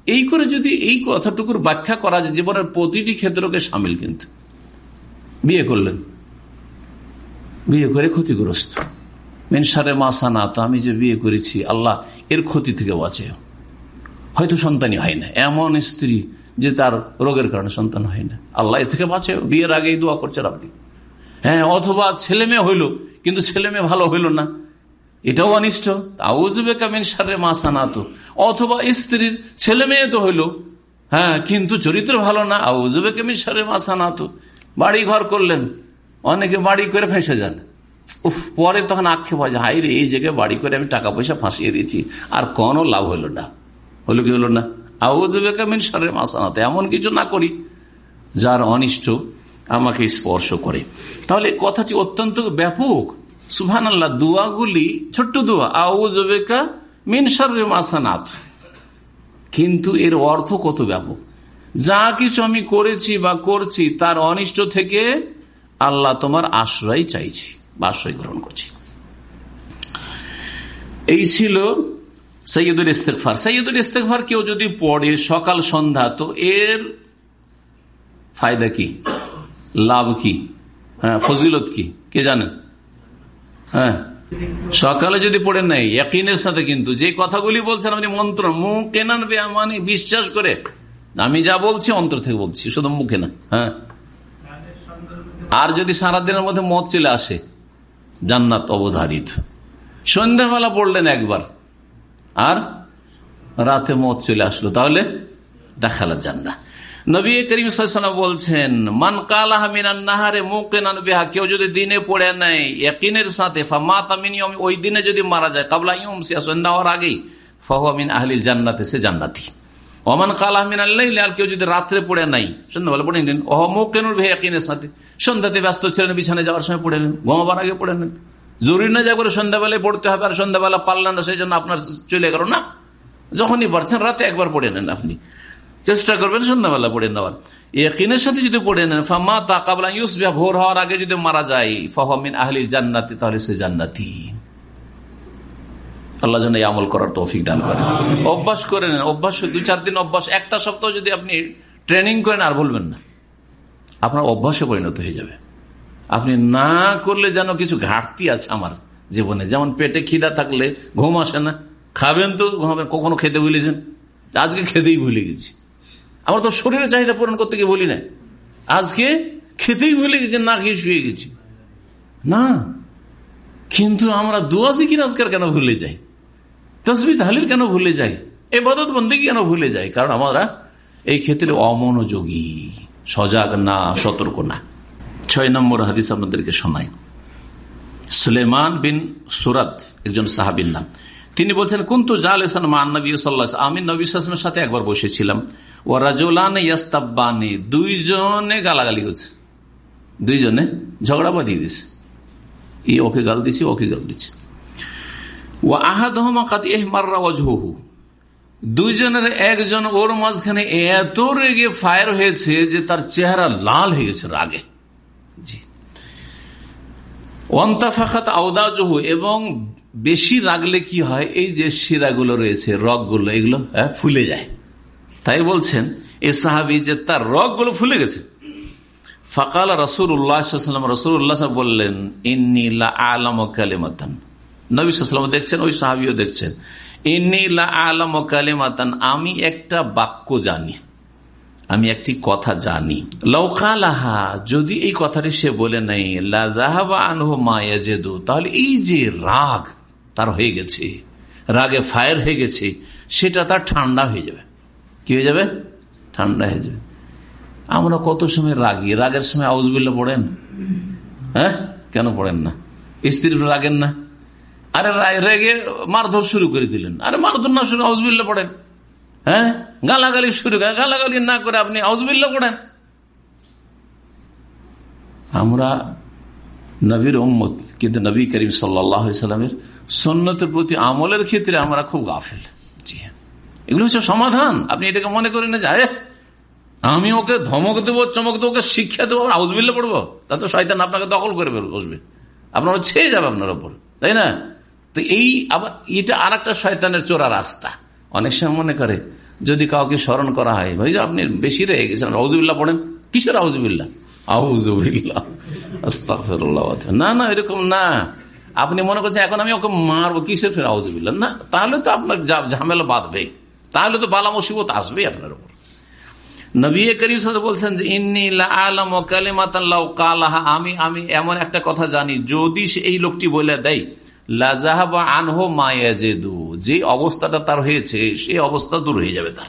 এই করে যদি এই কথাটুকুর ব্যাখ্যা করা যায়, জীবনের প্রতিটি ক্ষেত্রকে সামিল কিন্তু। বিয়ে করলেন। বিয়ে করে ক্ষতিগ্রস্ত। মেনসারে মাসানা তো আমি যে বিয়ে করেছি, আল্লাহ এর ক্ষতি থেকে বাঁচে। হয়তো সন্তানই হয় না। এমন স্ত্রী যে তার রোগের কারণে সন্তান হয় না। আল্লাহ এ থেকে বাঁচে। বিয়ের আগেই দোয়া করছেন আপনি। হ্যাঁ অথবা ছেলে মেয়ে হইল, কিন্তু ছেলে মেয়ে ভালো হইল না। এটাও অনিষ্ট। আউজবেকামিন সারে মাসানা তো। অথবা স্ত্রীর ছেলে মেয়ে তো হইল। হ্যাঁ কিন্তু চরিত্র ভালো না। আউজবে আউজবেকামিন সারে মাসানা তো। বাড়ি ঘর করলেন। অনেকে বাড়ি করে ফেসে যান। উফ, পরে তখন আক্ষেপ হয় হাই রে, এই জায়গায় বাড়ি করে আমি টাকা পয়সা ফাঁসিয়ে দিয়েছি, আর কোনো লাভ হলো না। হলো কি হলো না? আউজবেকামিন সারে মাসানাতে এমন কিছু না করি যার অনিষ্ট আমাকে স্পর্শ করে। তাহলে কথাটি অত্যন্ত ব্যাপক। সুহান আল্লাহ দোয়াগুলি, ছোট্ট দোয়া আউজবেকা মিন সারে মাসানাত কিন্তু এর অর্থ কত ব্যাপক? যা কিছু আমি করেছি বা করছি, তার অনিষ্ট থেকে আল্লাহ তোমার আশ্রয় চাইছি। আশ্রয় গ্রহণ করছি। এই ছিল সৈয়দুল ইস্তেকফার সৈয়দুল ইস্তেকফার কেউ যদি পড়ে সকাল সন্ধ্যা, তো এর ফায়দা কি? লাভ কি? হ্যাঁ ফজিলত কি? কে জানেন হ্যাঁ সকালে যদি পড়েন নাই একইনের সাথে কিন্তু যে কথাগুলি বলছেন আপনি মন্ত্র মুখ কেনান মানে বিশ্বাস করে, আমি যা বলছি অন্তর থেকে বলছি, শুধু মুখে না হ্যাঁ। আর যদি সারাদিনের মধ্যে মত চলে আসে জান্নাত অবধারিত। সন্ধ্যাবেলা পড়লেন একবার। আর রাতে মত চলে আসলো। তাহলে দেখালা জান্না নবী করিম বলছেন, মান কালাহা মিনান্নাহারে মুকেনান বেহা কেউ যদি দিনে পড়ে নেয় একিনের সাথে ওই দিনে যদি মারা যায়, কাবলা ইউম সন্ধ্যা হওয়ার আগেই ফাহমিন আহলিল জান্নাতে সে জান্নাতি। অমান কালাহ মিনাল্লাহ আর কেউ যদি রাত্রে পড়ে নাই, সন্ধ্যাবেলা পড়ে নিলেন। অহ মুকেনুর ভে একিনের সাথে সন্ধ্যাতে ব্যস্ত ছিলেন বিছানে যাওয়ার সময় পড়ে নেন ঘুমাবার আগে পড়ে নেন জরুরি না যা করে সন্ধ্যাবেলায় পড়তে হবে, আর সন্ধ্যাবেলা পারলেন না সেই জন্য আপনার চলে গেল না। যখনই পারছেন, রাতে একবার পড়ে নেন আপনি। চেষ্টা করবেন সন্ধ্যাবেলা পড়ে নেওয়ার। একিনের সাথে যদি পড়ে নেন ফামা তাকাবলা ইউসবিয়া ভোর হওয়ার আগে যদি মারা যায় ফহমিন আহলি জান্নাতি, তাহলে সে জান্নাতি। আল্লাহ যেন এই আমল করার তৌফিক দান করেন। অভ্যাস করে নেন অভ্যাস দুই চার দিন অভ্যাস একটা সপ্তাহ যদি আপনি ট্রেনিং করেন আর বলবেন না। আপনার অভ্যাসে পরিণত হয়ে যাবে। আপনি না করলে যেন কিছু ঘাটতি আছে আমার জীবনে যেমন পেটে খিদা থাকলে ঘুম আসে না। খাবেন তো ঘুমাবেন কখনো খেতে ভুলেছেন? আজকে খেতেই ভুলে গেছি। আমরা তো শরীরের চাহিদা পূরণ করতে গিয়ে বলি না আজকে খেতেই ভুলে গেছি না খেয়ে শুয়ে গেছি। না কিন্তু আমরা দুয়া জিকির আজকার কেন ভুলে যাই? তসবি তাহলিল কেন ভুলে যাই? বদত বন্দী কেন ভুলে যাই? কারণ আমরা এই ক্ষেত্রে অমনোযোগী, সজাগ না, সতর্ক না। ছয় নম্বর হাদিস আপনাদেরকে শোনাই। সুলেমান বিন সুরাত, একজন সাহাবিন নাম। তিনি বলছেন, কুন্তু জাল এসান মান নবী সাল্লাহ আমি নবী সাথে একবার বসেছিলাম। ও রাজুলান ইয়াস্তাব্বানি। দুইজনে গালাগালি করছে। দুইজনে ঝগড়া বাঁধিয়ে দিয়েছে ই, ওকে গাল দিছি, ওকে গাল দিচ্ছে ও আহাদহমাকাত এহ মাররা ওয়াজহু দুইজনের একজন ওর মাঝখানে এত রেগে ফায়ার হয়েছে যে তার চেহারা লাল হয়ে গেছে রাগে। জি। অন্তাফাখাত আউদাজহু এবং বেশি রাগলে কি হয়? এই যে শিরাগুলো রয়েছে রগগুলো এগুলো হ্যাঁ, ফুলে যায়। তাই বলছেন এ সাহাবি যে তার রগগুলো ফুলে গেছে। ফকাল রসুল উল্লাহাম রসুল উল্লাহ বললেন ইন্নিলা আলম কালেমাতান। নবী সাল্লাম দেখছেন, ওই সাহাবিও দেখছেন। আমি একটা বাক্য জানি, আমি একটি কথা জানি। লৌকালাহা যদি এই কথাটি সে বলে নাই তাহলে এই যে রাগ তার হয়ে গেছে, রাগে ফায়ার হয়ে গেছে, সেটা তার ঠান্ডা হয়ে যাবে। কি হয়ে যাবে? ঠান্ডা হয়ে যাবে। আমরা কত সময় রাগি? রাগের সময় আউজবিল্লা পড়েন? হ্যাঁ? কেন পড়েন না? স্ত্রীর রাগেন না? আরে রেগে মারধর শুরু করে দিলেন। আরে মারধর না শুরু আউজবিল্লা পড়েন। হ্যাঁ? গালাগালি শুরু করে গালাগালি না করে আপনি আউজবিল্লা পড়েন। আমরা নবীর উম্মত, কিন্তু নবী করিম সাল্লামের সন্ন্যতের প্রতি আমলের ক্ষেত্রে আমরা খুব গাফেল। জি হ্যাঁ। এগুলো হচ্ছে সমাধান। আপনি এটাকে মনে করেন না যায় আমি ওকে ধমক দেবো, চমক দেবো, ওকে শিক্ষা দেবো আউজবিল্লা পড়ব? তা তো শয়তান আপনাকে দখল করে বসবে। আপনারা ছেয়ে যাবে আপনার ওপর তাই না? তো এই আবার এটা আর একটা শয়তানের চোরা রাস্তা। অনেক সময় মনে করে, যদি কাউকে স্মরণ করা হয়, ভাই আপনি বেশি রেগে গেছেন আউজবিল্লা পড়েন। কিসের আউজবিল্লা আউজবিল্লা না না, এরকম না। আপনি মনে করছেন, এখন আমি ওকে মারবো, কিসের ফের আউজবিল্লা না, তাহলে তো আপনার ঝামেলা বাঁধবে তাহলে তো বালা মুসিবত আসবেই আপনার উপর। নবী করিম বলছেন যে আমি আমি এমন একটা কথা জানি, যদি এই লোকটি বলে দেয় আনহো মায়াজেদু যে অবস্থাটা তার হয়েছে সেই অবস্থা দূর হয়ে যাবে তার।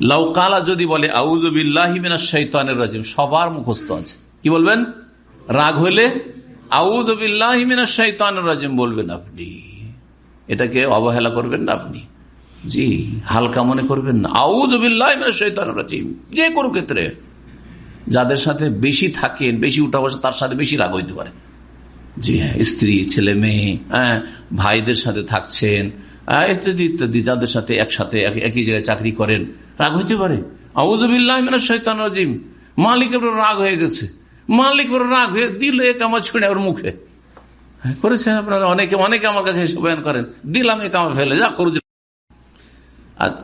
লাউকালা যদি বলে রাজিম সবার মুখস্থ আছে। কি বলবেন? রাগ হলে রাজিম বলবেন আপনি। এটাকে অবহেলা করবেন না আপনি। জি, হালকা মনে করবেন না। আউজবিল্লাহিমিনা শৈতানের রাজিম যে কোনো ক্ষেত্রে যাদের সাথে বেশি থাকেন, বেশি উঠা বসে, তার সাথে বেশি রাগ হইতে পারে। জি হ্যাঁ স্ত্রী ছেলে মেয়ে হ্যাঁ ভাইদের সাথে থাকছেন ইত্যাদি ইত্যাদি যাদের সাথে একসাথে একই জায়গায় চাকরি করেন রাগ হইতে পারে। আউজবিল্লাহ শৈতান রাজিম। রাগ হয়ে গেছে। মালিক ওর রাগ হয়ে দিল এক আমার ছুঁড়ে ওর মুখে। হ্যাঁ, করেছেন আপনারা অনেকে অনেকে আমার কাছে এসে বয়ান করেন দিলাম এক আমার ফেলে যা করু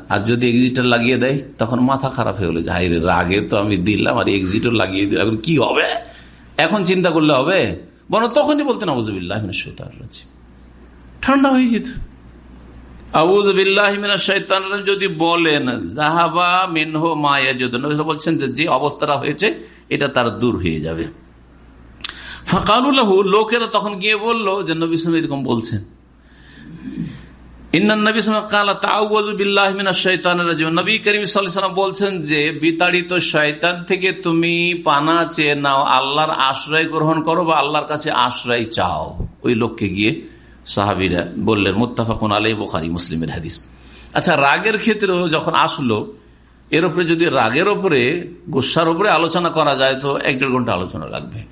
আর যদি এক্সিটার লাগিয়ে দেয় তখন মাথা খারাপ হয়ে গেলো হাই রাগে তো আমি দিলাম আর এক্সিটার লাগিয়ে দিলাম এখন কি হবে? এখন চিন্তা করলে হবে? বরং তখনই বলতেন আবুজবিল্লাহ ঠান্ডা হয়ে যেত। যদি বলেন জাহাবা মিনহো মায়া বলছেন যে অবস্থাটা হয়েছে, এটা তার দূর হয়ে যাবে। ফাঁকালুল্লাহ লোকেরা তখন গিয়ে বলল যে, নবী এরকম বলছেন। বলছেন যে, বিতাড়িত শয়তান থেকে তুমি পানা চেয়ে নাও, আল্লাহর আশ্রয় গ্রহণ করো বা আল্লাহর কাছে আশ্রয় চাও। ওই লোককে গিয়ে সাহাবিরা বললেন, মুত্তাফাকুন আলাই বোখারি মুসলিমের হাদিস। আচ্ছা রাগের ক্ষেত্রেও যখন আসলো, এর উপরে যদি রাগের ওপরে গুসার উপরে আলোচনা করা যায় তো এক দেড় ঘণ্টা আলোচনা লাগবে।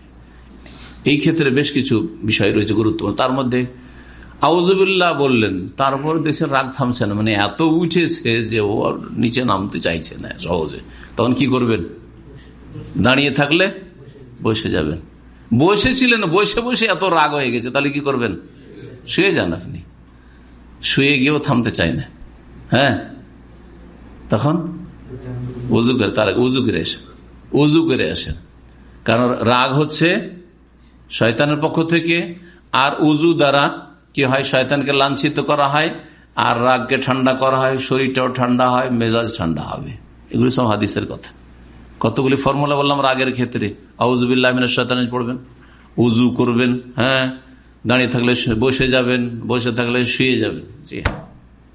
এই ক্ষেত্রে বেশ কিছু বিষয় রয়েছে গুরুত্বপূর্ণ। তার মধ্যে আউজুবিল্লাহ বললেন, তারপর দেশের রাগ থামছে না। মানে এত উঠেছে যে ও আর নিচে নামতে চাইছে না সহজে। তখন কি করবেন? দাঁড়িয়ে থাকলে বসে যাবেন। বসেছিলেন, বসে বসে এত রাগ হয়ে গেছে, তাহলে কি করবেন? শুয়ে যান আপনি। শুয়ে গিয়েও থামতে চাই না। হ্যাঁ? তখন উজু করে, তার উজু করে এসে উজু করে আসেন। কারণ রাগ হচ্ছে শয়তানের পক্ষ থেকে, আর উজু দ্বারা কি হয়? শয়তানকে লাঞ্ছিত করা হয় আর রাগকে ঠান্ডা করা হয়, শরীরটাও ঠান্ডা হয়, মেজাজ ঠান্ডা হবে। এগুলি সব হাদিসের কথা। কতগুলি ফর্মুলা বললাম রাগের ক্ষেত্রে। আউজুবিল্লাহ শয়তান পড়বেন। উজু করবেন হ্যাঁ। দাঁড়িয়ে থাকলে বসে যাবেন, বসে থাকলে শুয়ে যাবেন। জি হ্যাঁ।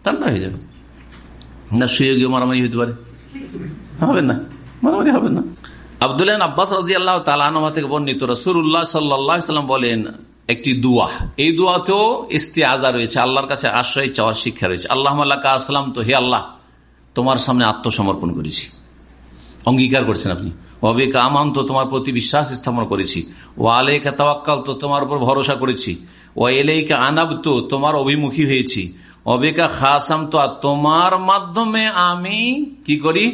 ঠান্ডা হয়ে যাবে না, শুয়ে গিয়ে মারামারি হতে পারে। হবে না। মারামারি হবে না। আবদুল্লাহ আব্বাস রাজি আল্লাহ তালা থেকে বর্ণিত রসুল্লাহ সাল্লাম বলেন একটি দুয়া। এই দুয়াতেও ইস্তে আজা রয়েছে, আল্লাহর কাছে আশ্রয় চাওয়ার শিক্ষা রয়েছে। আল্লাহ আসলাম তো হে আল্লাহ, তোমার সামনে আত্মসমর্পণ করেছি। অঙ্গীকার করছেন আপনি। অবেকা আমান তো তোমার প্রতি বিশ্বাস স্থাপন করেছি। ও আলেকা তাওয়াক্কাল তো তোমার উপর ভরসা করেছি। ও এলেকা আনাব তো তোমার অভিমুখী হয়েছি। অবেকা খাসাম তো তোমার মাধ্যমে আমি কি করি?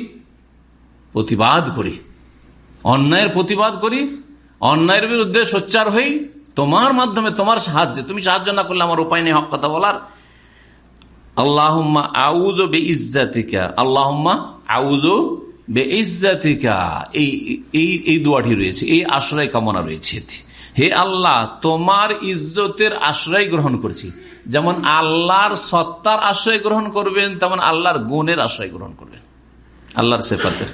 প্রতিবাদ করি। অন্যায়ের প্রতিবাদ করি। অন্যায়ের বিরুদ্ধে সোচ্চার হই। তোমার মাধ্যমে তোমার সাহায্যে, তুমি সাহায্য না করলে আমার উপায় নেই, হক কথা বলার। আউজ বে আউজ এই এই রয়েছে, এই আশ্রয় কামনা রয়েছে হে তোমার ইজ্জতের আশ্রয় গ্রহণ করছি। যেমন আল্লাহর সত্তার আশ্রয় গ্রহণ করবেন, তেমন আল্লাহর গুণের আশ্রয় গ্রহণ করবেন। আল্লাহর সেফাতের।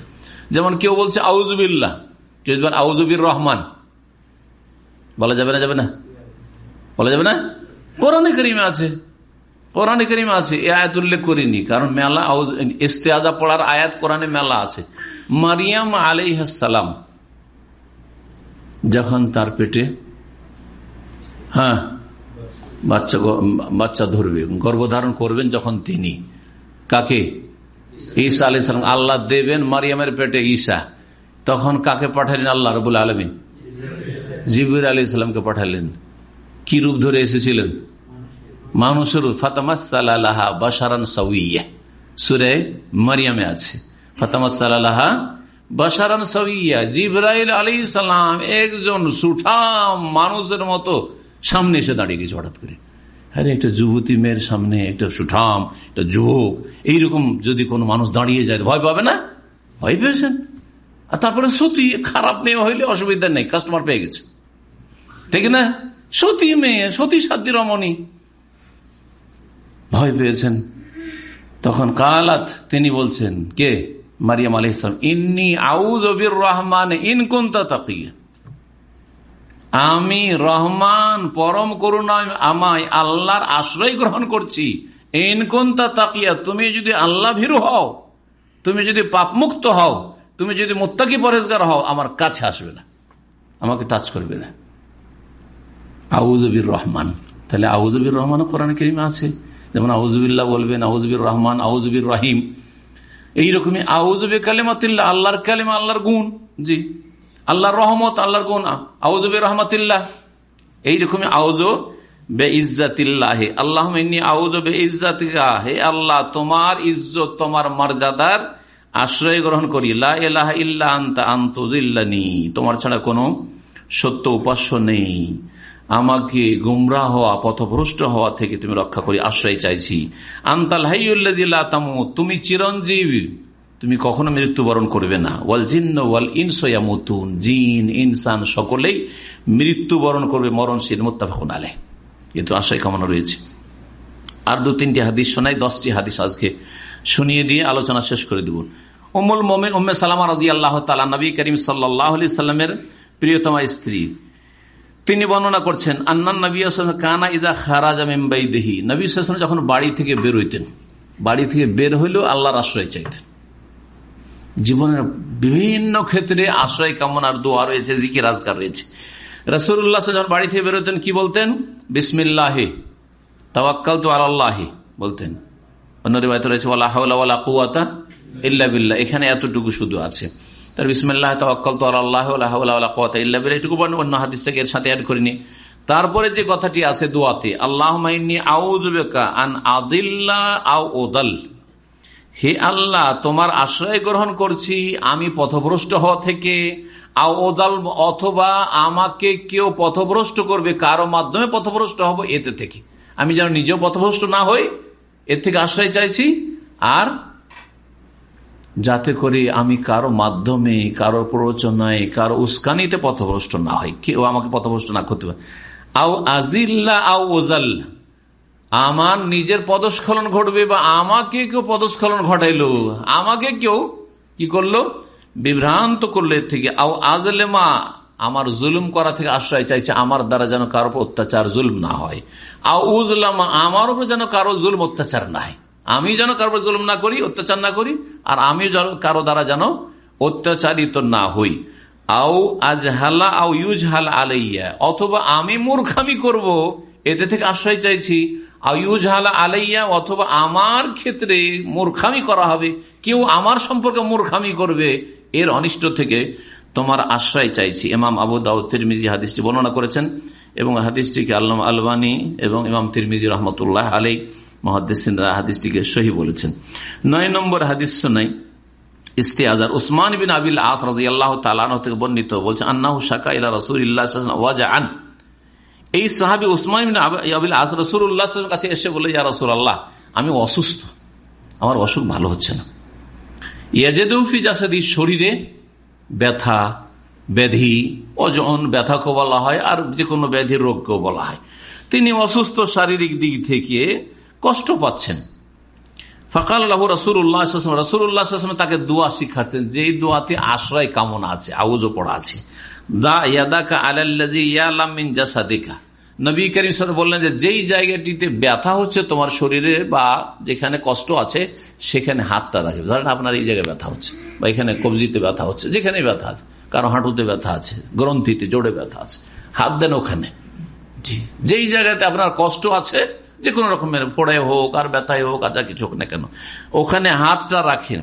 যেমন কেউ বলছে আউজুবিল্লাহ কেউ আউজুবির রহমান। বলা যাবে না যাবে না? বলা যাবে না? কোরআনে করিমে আছে। কোরআনে করিমে আছে, এ আয়াত উল্লেখ করিনি, কারণ মেলা ইস্তেয়াজা পড়ার আয়াত কোরআনে মেলা আছে। মারিয়াম আলাইহাসালাম যখন তার পেটে হ্যাঁ বাচ্চা বাচ্চা ধরবে, গর্ভধারণ করবেন যখন তিনি, কাকে? ঈসা আলি সালাম, আল্লাহ দেবেন মারিয়ামের পেটে ঈসা। তখন কাকে পাঠালেন? আল্লাহ রবুল আলমিন। জিবির আলী ইসলামকে পাঠালেন? কি রূপ ধরে এসেছিলেন? মানুষের ফাতামাসালাহা বাসারান সাউইয়া সুরে মারিয়ামে আছে। ফাতামাসালাহা বাসারান সাউইয়া জিব্রাইল আলী সালাম একজন সুঠাম মানুষের মতো সামনে এসে দাঁড়িয়ে গেছে হঠাৎ করে। আরে, একটা যুবতী মেয়ের সামনে একটা সুঠাম, একটা যোগ এইরকম যদি কোনো মানুষ দাঁড়িয়ে যায় ভয় পাবে না? ভয় পেয়েছেন? আর তারপরে সত্যি খারাপ মেয়ে হইলে অসুবিধা নেই কাস্টমার পেয়ে গেছে। ঠিক না? সতী মেয়ে, সতী সাদ্দি রমণী। ভয় পেয়েছেন। তখন কালাত তিনি বলছেন, কে? মারিয়াম আলহ ইসলাম ইন্নি আউজ রহমান ইনকুন্তা তাকিয়া। আমি রহমান, পরম করুণা আমায় আল্লাহর আশ্রয় গ্রহণ করছি। ইনকুন্তা তাকিয়া, তুমি যদি আল্লাহ ভীরু হও, তুমি যদি পাপমুক্ত হও, তুমি যদি মোত্তাকি পরেজগার হও, আমার কাছে আসবে না। আমাকে টাচ করবে না। আউজবির রহমান তাহলে আউজবির রহমান কোরআন করিমে আছে। যেমন আউজবিল্লাহ বলবেন আউজবির রহমান আউজবির রাহিম এইরকমই আউজবি কালিমাতিল্লাহ, আল্লাহর কালিমা, আল্লাহর গুণ। জি। আল্লাহর রহমত, আল্লাহর গুণ। আউজবি রহমতিল্লাহ এইরকমই আউজ বে ইজ্জাতিল্লাহ আল্লাহ আউজ বে ইজ্জাতিকা হে আল্লাহ, তোমার ইজ্জত, তোমার মর্যাদার আশ্রয় গ্রহণ করি। ইল্লা আন্তা আন্তজিল্লানি তোমার ছাড়া কোনো সত্য উপাস্য নেই। আমাকে গুমরা হওয়া, পথভ্রষ্ট হওয়া থেকে তুমি রক্ষা করি, আশ্রয় চাইছি। আন্তাল হাইউল্লাহ তুমি চিরঞ্জীবী। তুমি কখনো মৃত্যুবরণ করবে না। ওয়াল জিন্ন ওয়াল ইনসয়ামুতুন জিন, ইনসান সকলেই মৃত্যুবরণ করবে মরণশীল, মোত্তাফাকুন আলে কিন্তু আশায় কামনা রয়েছে। আর দু তিনটি হাদিস শোনাই, দশটি হাদিস আজকে শুনিয়ে দিয়ে আলোচনা শেষ করে দেব। উমুল মোমিন, উম্মে সালামা রাজি আল্লাহ তালা নবী করিম সাল্লাহ সাল্লামের প্রিয়তমা স্ত্রী। তিনি বর্ণনা করছেন, আন্নান নবী কানা ইদা খারাজা মেম্বাই দেহি নবী যখন বাড়ি থেকে বের হইতেন, বাড়ি থেকে বের হইলেও আল্লাহর আশ্রয় চাইতেন। জীবনের বিভিন্ন ক্ষেত্রে আশ্রয় কামনার দোয়া রয়েছে জিকি রাজগার রয়েছে। রসুল্লাহ যখন বাড়ি থেকে বেরোতেন কি বলতেন? বিসমিল্লাহে তাওয়াক্কাল তো আল্লাহে বলতেন। অন্য রেবায়ত রয়েছে কুয়াতা ইল্লা বিল্লাহ। এখানে এতটুকু শুধু আছে। তার বিসমিল্লাহ সাথে অ্যাড তারপরে যে কথাটি আছে দোয়াতে আল্লাহ আন হে আল্লাহ, তোমার আশ্রয় গ্রহণ করছি আমি পথভ্রষ্ট হওয়া থেকে। অথবা আমাকে কেউ পথভ্রষ্ট করবে, কারও মাধ্যমে পথভ্রষ্ট হব এতে থেকে। আমি যেন নিজেও পথভ্রষ্ট না হই, এর থেকে আশ্রয় চাইছি, আর যাতে করে আমি কারও মাধ্যমে, কারও প্ররোচনায়, কারও উস্কানিতে পথভ্রষ্ট না হয় কেউ আমাকে পথভ্রষ্ট না করতে পারে। আও আজিল্লা আও ওজাল। আমার নিজের পদস্খলন ঘটবে বা আমাকে কেউ পদস্খলন ঘটাইলো, আমাকে কেউ কি করল? বিভ্রান্ত করলে থেকে। আও আজলেমা, আমার জুলুম করা থেকে আশ্রয় চাইছে, আমার দ্বারা যেন কারও অত্যাচার জুলুম না হয়। আও উজলামা, আমার উপর যেন কারও জুলম অত্যাচার না হয় আমি যেন কারও জুলুম না করি, অত্যাচার না করি, আর আমি কারও দ্বারা যেন অত্যাচারিত না হই। আও আজহালা, আও ইউজহাল আলাইয়া। অথবা আমি মূর্খামি করব, এতে থেকে আশ্রয় চাইছি আয়ুজহালা আলাইয়া, অথবা আমার ক্ষেত্রে মূর্খামি করা হবে। কেউ আমার সম্পর্কে মূর্খামি করবে, এর অনিষ্ট থেকে তোমার আশ্রয় চাইছি। ইমাম আবু দাউদ তিরমিজি হাদিসটি বর্ণনা করেছেন, এবং হাদিসটিকে আল্লাহ আলবানী এবং ইমাম তিরমিজি রহমতুল্লাহ আলাই মহাদিসরা হাদিসটিকে সহি বলেছেন। নয় নম্বর হাদিস শোনাই উসমান বর্ণিত ইলা আন এই উসমান কাছে এসে ইয়া রসুল আল্লাহ আমি অসুস্থ। আমার অসুখ ভালো হচ্ছে না। শরীরে ব্যথা, ব্যাধি, ওজন ব্যথাকেও বলা হয় আর যে কোনো ব্যাধির রোগকেও বলা হয়। তিনি অসুস্থ শারীরিক দিক থেকে কষ্ট পাচ্ছেন। ফকাল আল্লাহ রসুল্লাহ রসুল্লাহ তাকে দোয়া শিখাচ্ছেন যেই দোয়াতে আশ্রয় কামনা আছে আউজও পড়া আছে। দা ইয়াদাকা আলাল্লাজি ইয়ালামিন জাসাদিকা। নবী করিম বললেন যে যেই জায়গাটিতে ব্যথা হচ্ছে তোমার শরীরে বা যেখানে কষ্ট আছে, সেখানে হাতটা রাখবে ধরেন আপনার এই জায়গায় ব্যথা হচ্ছে, বা এখানে কবজিতে ব্যথা হচ্ছে যেখানে ব্যথা আছে, কারও হাঁটুতে ব্যথা আছে, গ্রন্থিতে জোড়ে ব্যথা আছে, হাত দেন ওখানে। জি, যেই জায়গাতে আপনার কষ্ট আছে যে কোনো রকমের ফোড়ে হোক আর ব্যথায় হোক আর যা কিছু হোক না কেন। ওখানে হাতটা রাখেন।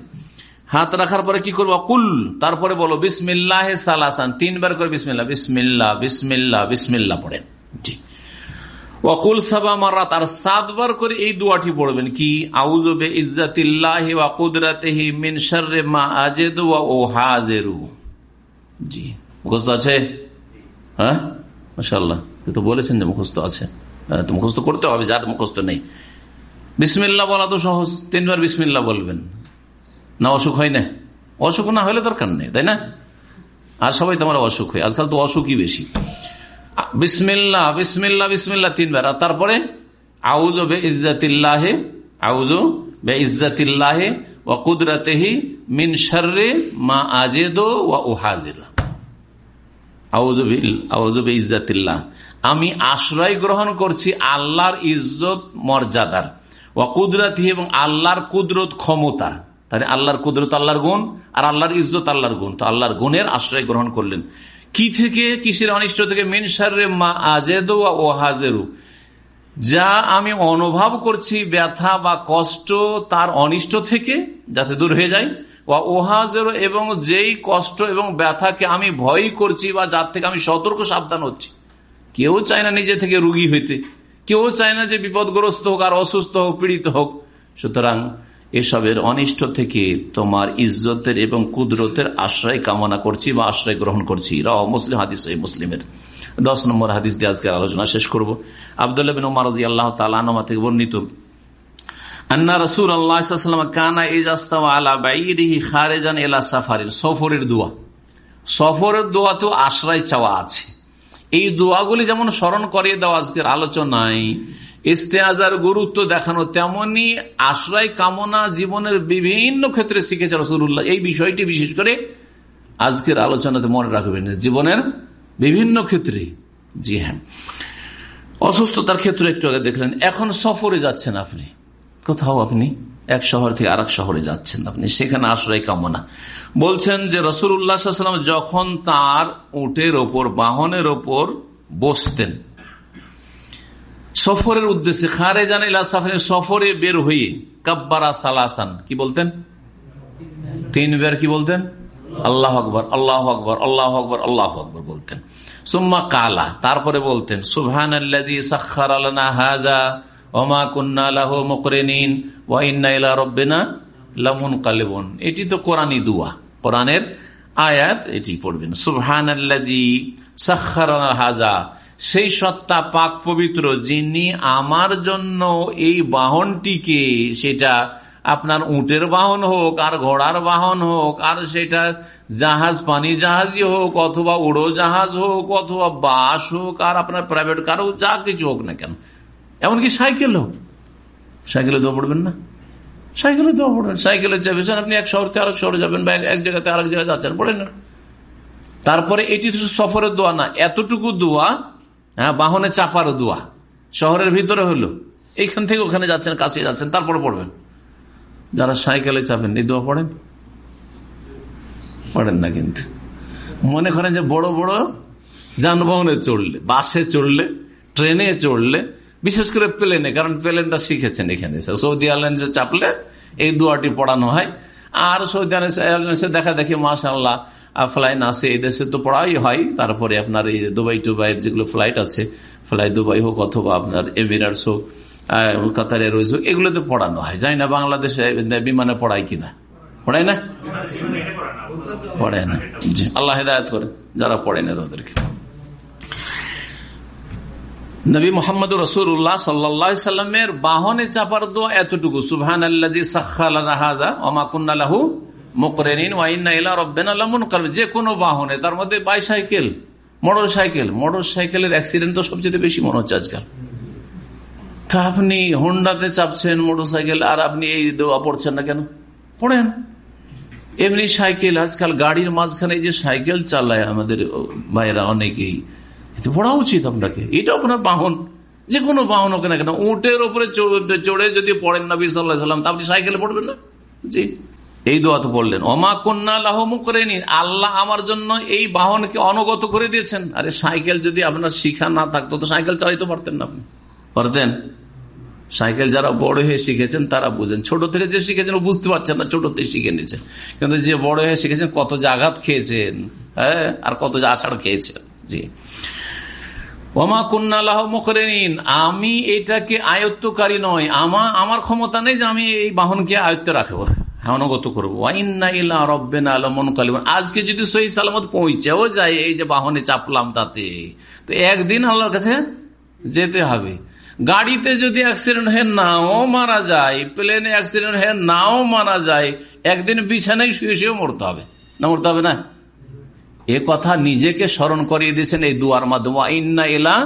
হাত রাখার পরে কি করব? কুল। তারপরে বলো, বিসমিল্লাহ সালাসান। তিনবার করে বিসমিল্লা বিসমিল্লা বিসমিল্লা বিসমিল্লা পড়েন। জি। ওয়াকুল সাবা মারা তার সাতবার করে এই দোয়াটি পড়বেন কি? আউজবে ইজ্জাতিল্লাহি ওয়া কুদরাতিহি মিন শাররি মা আজিদু ওয়া উহাজিরু। জি। মুখস্থ আছে? হ্যাঁ? মাশাআল্লাহ। তো বলেছেন যে মুখস্থ আছে। তো মুখস্থ করতে হবে, যার মুখস্থ নেই। বিসমিল্লা বলা তো সহজ, তিনবার বিসমিল্লা বলবেন। না, অসুখ হয় না? অসুখ না হলে দরকার নেই, তাই না? আর সবাই তোমার অসুখ হয়, আজকাল তো অসুখই বেশি। বিসমিল্লা বিসমিল্লা বিসমিল্লা তিনবার। আর তারপরে আউজ বে ইজ্জাতিল্লাহে আউজ বে ইজ্জাতিল্লাহে ও কুদরতেহি মিন শর্রে মা আজেদো ওয়া ওহাজের আমি আশ্রয় গ্রহণ করছি আল্লাহর ইজ্জত মর্যাদার ও কুদরতি এবং আল্লাহর কুদরত ক্ষমতার। তাহলে আল্লাহর কুদরত আল্লাহর গুণ, আর আল্লাহর ইজ্জত আল্লাহর গুণ। তো আল্লাহর গুণের আশ্রয় গ্রহণ করলেন। কি থেকে? কিসের অনিষ্ট থেকে? মিনসারে মা আজেদো ও হাজেরু যা আমি অনুভব করছি ব্যথা বা কষ্ট, তার অনিষ্ট থেকে যাতে দূর হয়ে যায়। এবং যেই কষ্ট এবং ব্যথাকে আমি ভয় করছি বা যার থেকে আমি সতর্ক, সাবধান হচ্ছি। কেউ চায় না নিজে থেকে রুগী হইতে। কেউ চায় না যে বিপদগ্রস্ত হোক আর অসুস্থ হোক, পীড়িত হোক। সুতরাং এসবের অনিষ্ট থেকে তোমার ইজ্জতের এবং কুদরতের আশ্রয় কামনা করছি বা আশ্রয় গ্রহণ করছি। মুসলিম, হাদিস মুসলিমের। দশ নম্বর হাদিস দিয়ে আজকের আলোচনা শেষ করব। আবদুল্লাহ বিন উমার আল্লাহ তালা থেকে বর্ণিত কানা আলা খারেজান এলা সফরের সফরের আশ্রয় চাওয়া আছে। এই যেমন স্মরণ আজকের আলোচনায় গুরুত্ব দেখানো আশ্রয় কামনা জীবনের বিভিন্ন ক্ষেত্রে শিখেছে রসুল্লাহ এই বিষয়টি বিশেষ করে আজকের আলোচনাতে মনে রাখবেন জীবনের বিভিন্ন ক্ষেত্রে। জি হ্যাঁ। অসুস্থতার ক্ষেত্রে একটু আগে দেখলেন, এখন সফরে যাচ্ছেন আপনি। কোথাও আপনি এক শহর থেকে আর শহরে যাচ্ছেন আপনি, সেখানে আশ্রয় কামনা। বলছেন যে রসুল রসুল্লাহাম যখন তার উটের ওপর, বাহনের ওপর বসতেন, সফরের উদ্দেশ্যে খারে জান সফরে বের হয়ে কাব্বারা সালাসান, কি বলতেন? তিনবার কি বলতেন? আল্লাহ আকবর আল্লাহ আকবর আল্লাহ আকবর আল্লাহ আকবর বলতেন। সুম্মা কালা, তারপরে বলতেন সুবহান সাক্ষার ওমা কুন্না লাহ মকরেনিন ওয়াইন্না রব্বেনা লামুন কালেবন এটি তো কোরআনই দুয়া। কোরআনের আয়াত এটি পড়বেন। সুবহান সাক্ষার হাজা সেই সত্তা পাক পবিত্র যিনি আমার জন্য এই বাহনটিকে, সেটা আপনার উটের বাহন হোক, আর ঘোড়ার বাহন হোক, আর সেটা জাহাজ, পানি জাহাজই হোক, অথবা উড়ো জাহাজ হোক, অথবা বাস হোক, আর আপনার প্রাইভেট কার হোক, যা কিছু হোক না কেন। এমনকি হোক। সাইকেলে দোয়া পড়বেন না। সাইকেলে দোয়া পড়বেন। সাইকেলে যাবেন আপনি এক শহর থেকে আরেক শহরে যাবেন বা এক জায়গাতে আরেক জায়গায় যাচ্ছেন, পড়েন না। তারপরে এটি সফরের দোয়া না, এতটুকু দোয়া হ্যাঁ বাহনে চাপারও দোয়া। শহরের ভিতরে হলো। এইখান থেকে ওখানে যাচ্ছেন কাছে যাচ্ছেন, তারপরে পড়বেন। যারা সাইকেলে চাপেন, এই দোয়া পড়েন? পড়েন না কিন্তু। মনে করেন যে বড় বড় যানবাহনে চড়লে, বাসে চড়লে, ট্রেনে চড়লে বিশেষ করে প্লেনে, কারণ প্লেনটা শিখেছেন এখানে। সৌদি এয়ারলাইন্সে চাপলে এই দোয়াটি পড়ানো হয়। আর সৌদি এয়ারলাইন্সে দেখা দেখি মাসাল্লাহ ফ্লাইন আছে, এই দেশে তো পড়াই হয়। তারপরে আপনার এই দুবাই, টুবাইয়ের যেগুলো ফ্লাইট আছে ফ্লাই দুবাই হোক অথবা আপনার এমিরাটস হোক কাতার এয়ারওয়েজ হোক, এগুলোতে পড়ানো হয়। যাই না বাংলাদেশে বিমানে পড়ায় কিনা। পড়ায় না? পড়ে না। আল্লাহ হেদায়ত করে, যারা পড়ে না তাদেরকে। নবী মোহাম্মদ রসুল্লাহ সাল্লামের বাহনে চাপার দো এতটুকু সুবহান আল্লাহ যে কোনো বাহনে, তার মধ্যে বাইসাইকেল মোটর সাইকেল মোটর সাইকেলের অ্যাক্সিডেন্ট তো সবচেয়ে বেশি মনে হচ্ছে আজকাল। তা আপনি হোন্ডাতে চাপছেন মোটর সাইকেল আর আপনি এই দেওয়া পড়ছেন না কেন? পড়েন। এমনি সাইকেল, আজকাল গাড়ির মাঝখানে যে সাইকেল চালায় আমাদের ভাইয়েরা অনেকেই পড়া উচিত আপনাকে। এটা আপনার বাহন। যে কোনো বাহন হোক না কেন, উটের উপরে চড়ে যদি পড়েন নবী সাল্লাহ সাল্লাম, তা আপনি সাইকেলে পড়বেন না? জি। এই দোয়া তো বললেন অমা কন্যা করে নিন আল্লাহ আমার জন্য এই বাহনকে অনগত করে দিয়েছেন। আরে সাইকেল যদি আপনার শিখা না থাকতো, তো সাইকেল চালাইতে পারতেন না আপনি। পারতেন? সাইকেল যারা বড় হয়ে শিখেছেন, তারা বুঝেন। ছোট থেকে যে শিখেছেন বুঝতে পারছেন না, ছোট থেকে শিখে নিয়েছেন কিন্তু যে বড় হয়ে শিখেছেন, কত জাগাত খেয়েছেন। হ্যাঁ? আর কত আছাড় খেয়েছেন। জি। আমি এটাকে আয়ত্তকারী নয়। আমা আমার ক্ষমতা নেই যে আমি এই বাহনকে আয়ত্ত রাখব অনুগত করব। আজকে যদি সহি সালামত পৌঁছেও যায় এই যে বাহনে চাপলাম তাতে, তো একদিন আল্লাহর কাছে যেতে হবে। গাড়িতে যদি অ্যাক্সিডেন্ট হয়ে নাও মারা যায় প্লেনে অ্যাক্সিডেন্ট হয়ে নাও মারা যায়, একদিন বিছানায় শুয়ে শুয়ে মরতে হবে। না মরতে হবে না? এ কথা নিজেকে স্মরণ করিয়ে দিয়েছেন এই দুয়ার মাধ্যমে। ইন্না এলা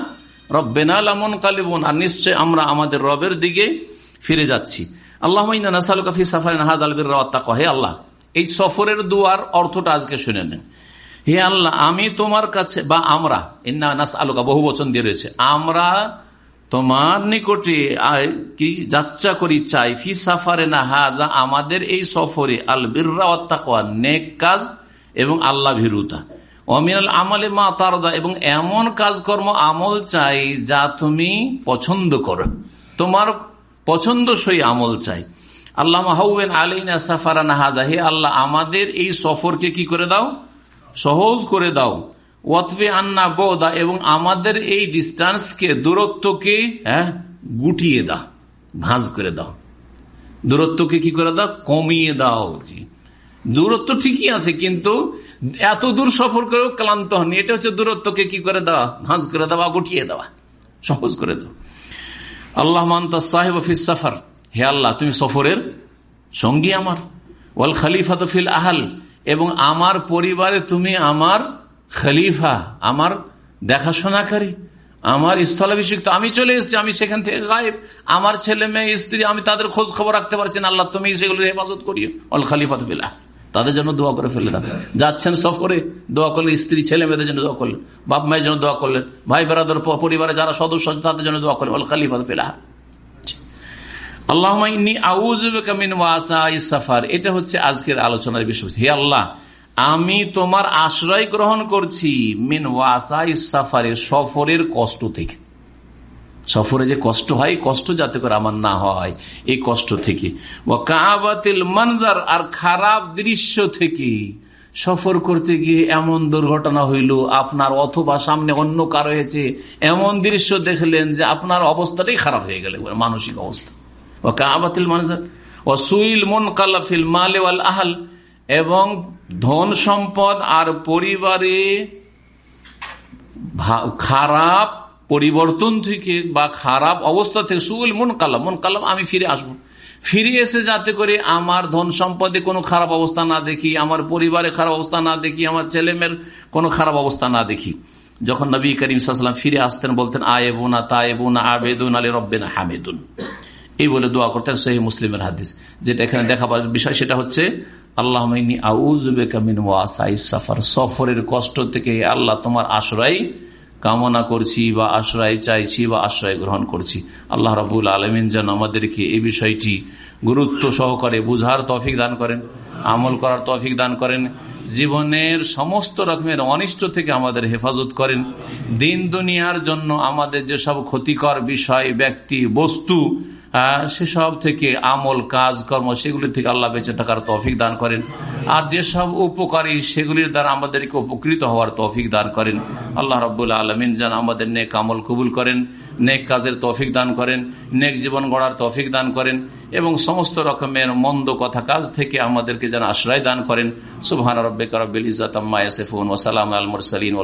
রব্বেনা লামন কালিবন আর নিশ্চয় আমরা আমাদের রবের দিকে ফিরে যাচ্ছি। আল্লাহ হে আল্লাহ, এই সফরের দুয়ার অর্থটা আজকে শুনে নেন। হে আল্লাহ, আমি তোমার কাছে বা আমরা, ইন্না নাস আলুকা বহু বচন দিয়ে রয়েছে, আমরা তোমার নিকটে কি যাত্রা করি চাই। ফি সাফারে না হাজা আমাদের এই সফরে আল বিরা নেক কাজ এবং আল্লাহ ভীরুতা। অমিনাল আমলে মা তারদা, এবং এমন কাজকর্ম আমল চাই যা তুমি পছন্দ করো। তোমার পছন্দসই আমল চাই। আল্লাহ মাহবেন আলিনা সাফারানা হাজা হে আল্লাহ, আমাদের এই সফরকে কি করে দাও? সহজ করে দাও। ওয়াতফে আন্না বোদা, এবং আমাদের এই ডিস্টান্সকে, দূরত্বকে হ্যাঁ গুটিয়ে দাও, ভাঁজ করে দাও। দূরত্বকে কি করে দাও? কমিয়ে দাও দূরত্ব ঠিকই আছে, কিন্তু এত দূর সফর করেও ক্লান্ত হননি। এটা হচ্ছে দূরত্বকে কি করে দেওয়া? ভাঁজ করে দেওয়া, গুটিয়ে দেওয়া। সহজ করে দাও আল্লাহ মান্তা সাহেব ফিস সাফার। হে আল্লাহ, তুমি সফরের সঙ্গী আমার। ওয়াল খালিফা ফিল আহাল। এবং আমার পরিবারে তুমি আমার খালিফা, আমার দেখাশোনাকারী, আমার স্থলাভিষিক্ত। আমি চলে এসেছি, আমি সেখান থেকে গায়েব। আমার ছেলে মেয়ে, স্ত্রী, আমি তাদের খোঁজ খবর রাখতে পারছি না। আল্লাহ, তুমি সেগুলোর হেফাজত করিও। অল খালিফা ফিল তাদের জন্য দোয়া করে ফেলে না। যাচ্ছেন সফরে, দোয়া করলেন, স্ত্রী, ছেলে মেয়েদের জন্য দোয়া করলেন, বাপ মায়ের জন্য দোয়া করলেন, ভাই বেড়াদের পরিবারে যারা সদস্য আছে তাদের জন্য দোয়া করলেন। অল খালিফা ফেলা আল্লাহ এটা হচ্ছে আজকের আলোচনার বিষয়। হে আল্লাহ, আমি তোমার আশ্রয় গ্রহণ করছি মিন ওয়াসা ইসাফারে সফরের কষ্ট থেকে। সফরে যে কষ্ট হয় কষ্ট যাতে করে আমার না হয়, এই কষ্ট থেকে। মনজার, আর খারাপ দৃশ্য থেকে সফর করতে গিয়ে এমন দুর্ঘটনা হইল, আপনার অথবা সামনে অন্য কারও হয়েছে, এমন দৃশ্য দেখলেন যে আপনার অবস্থাটাই খারাপ হয়ে গেল মানসিক অবস্থা। ও কাবাতিল মানুষ ও সুইল মন কালাফিল মালে আহাল, এবং ধন সম্পদ আর পরিবারে খারাপ পরিবর্তন থেকে বা খারাপ অবস্থা থেকে সুল মন কালাম মন কালাম আমি ফিরে আসব। ফিরে এসে যাতে করে আমার ধন সম্পদে কোনো খারাপ অবস্থা না দেখি, আমার পরিবারে খারাপ অবস্থা না দেখি, আমার ছেলেমেয়ের কোনো খারাপ অবস্থা না দেখি। যখন নবী করিম সাল্লাম ফিরে আসতেন, বলতেন আয়েবুনা তায়েবুনা আবেদুন আলী রব্বেনা হামেদুন। এই বলে দোয়া করতেন সেই মুসলিমের হাদিস। যেটা এখানে দেখা পাওয়ার বিষয় সেটা হচ্ছে আল্লাহ সফর। সফরের কষ্ট থেকে আল্লাহ, তোমার আশ্রয় কামনা করছি বা আশ্রয় চাইছি বা আশ্রয় গ্রহণ করছি। আল্লাহ রাবুল আলমিন যেন আমাদেরকে এই বিষয়টি গুরুত্ব সহকারে বুঝার তফিক দান করেন, আমল করার তফিক দান করেন, জীবনের সমস্ত রকমের অনিষ্ট থেকে আমাদের হেফাজত করেন। দিন দুনিয়ার জন্য আমাদের যেসব ক্ষতিকর বিষয়, ব্যক্তি, বস্তু সেসব থেকে আমল, কাজ, কর্ম, সেগুলি থেকে আল্লাহ বেঁচে থাকার তৌফিক দান করেন। আর যেসব উপকারী, সেগুলির দ্বারা আমাদেরকে উপকৃত হওয়ার তৌফিক দান করেন। আল্লাহ রব্বুল্লা আলমিন যেন আমাদের নেক আমল কবুল করেন, নেক কাজের তৌফিক দান করেন, নেক জীবন গড়ার তৌফিক দান করেন এবং সমস্ত রকমের মন্দ কথা কাজ থেকে আমাদেরকে যেন আশ্রয় দান করেন। সুবহান রব্বিক রব্বিল ইজাত আম্মা ইয়াসিফুন ওয়া সালামু আল মুরসালিন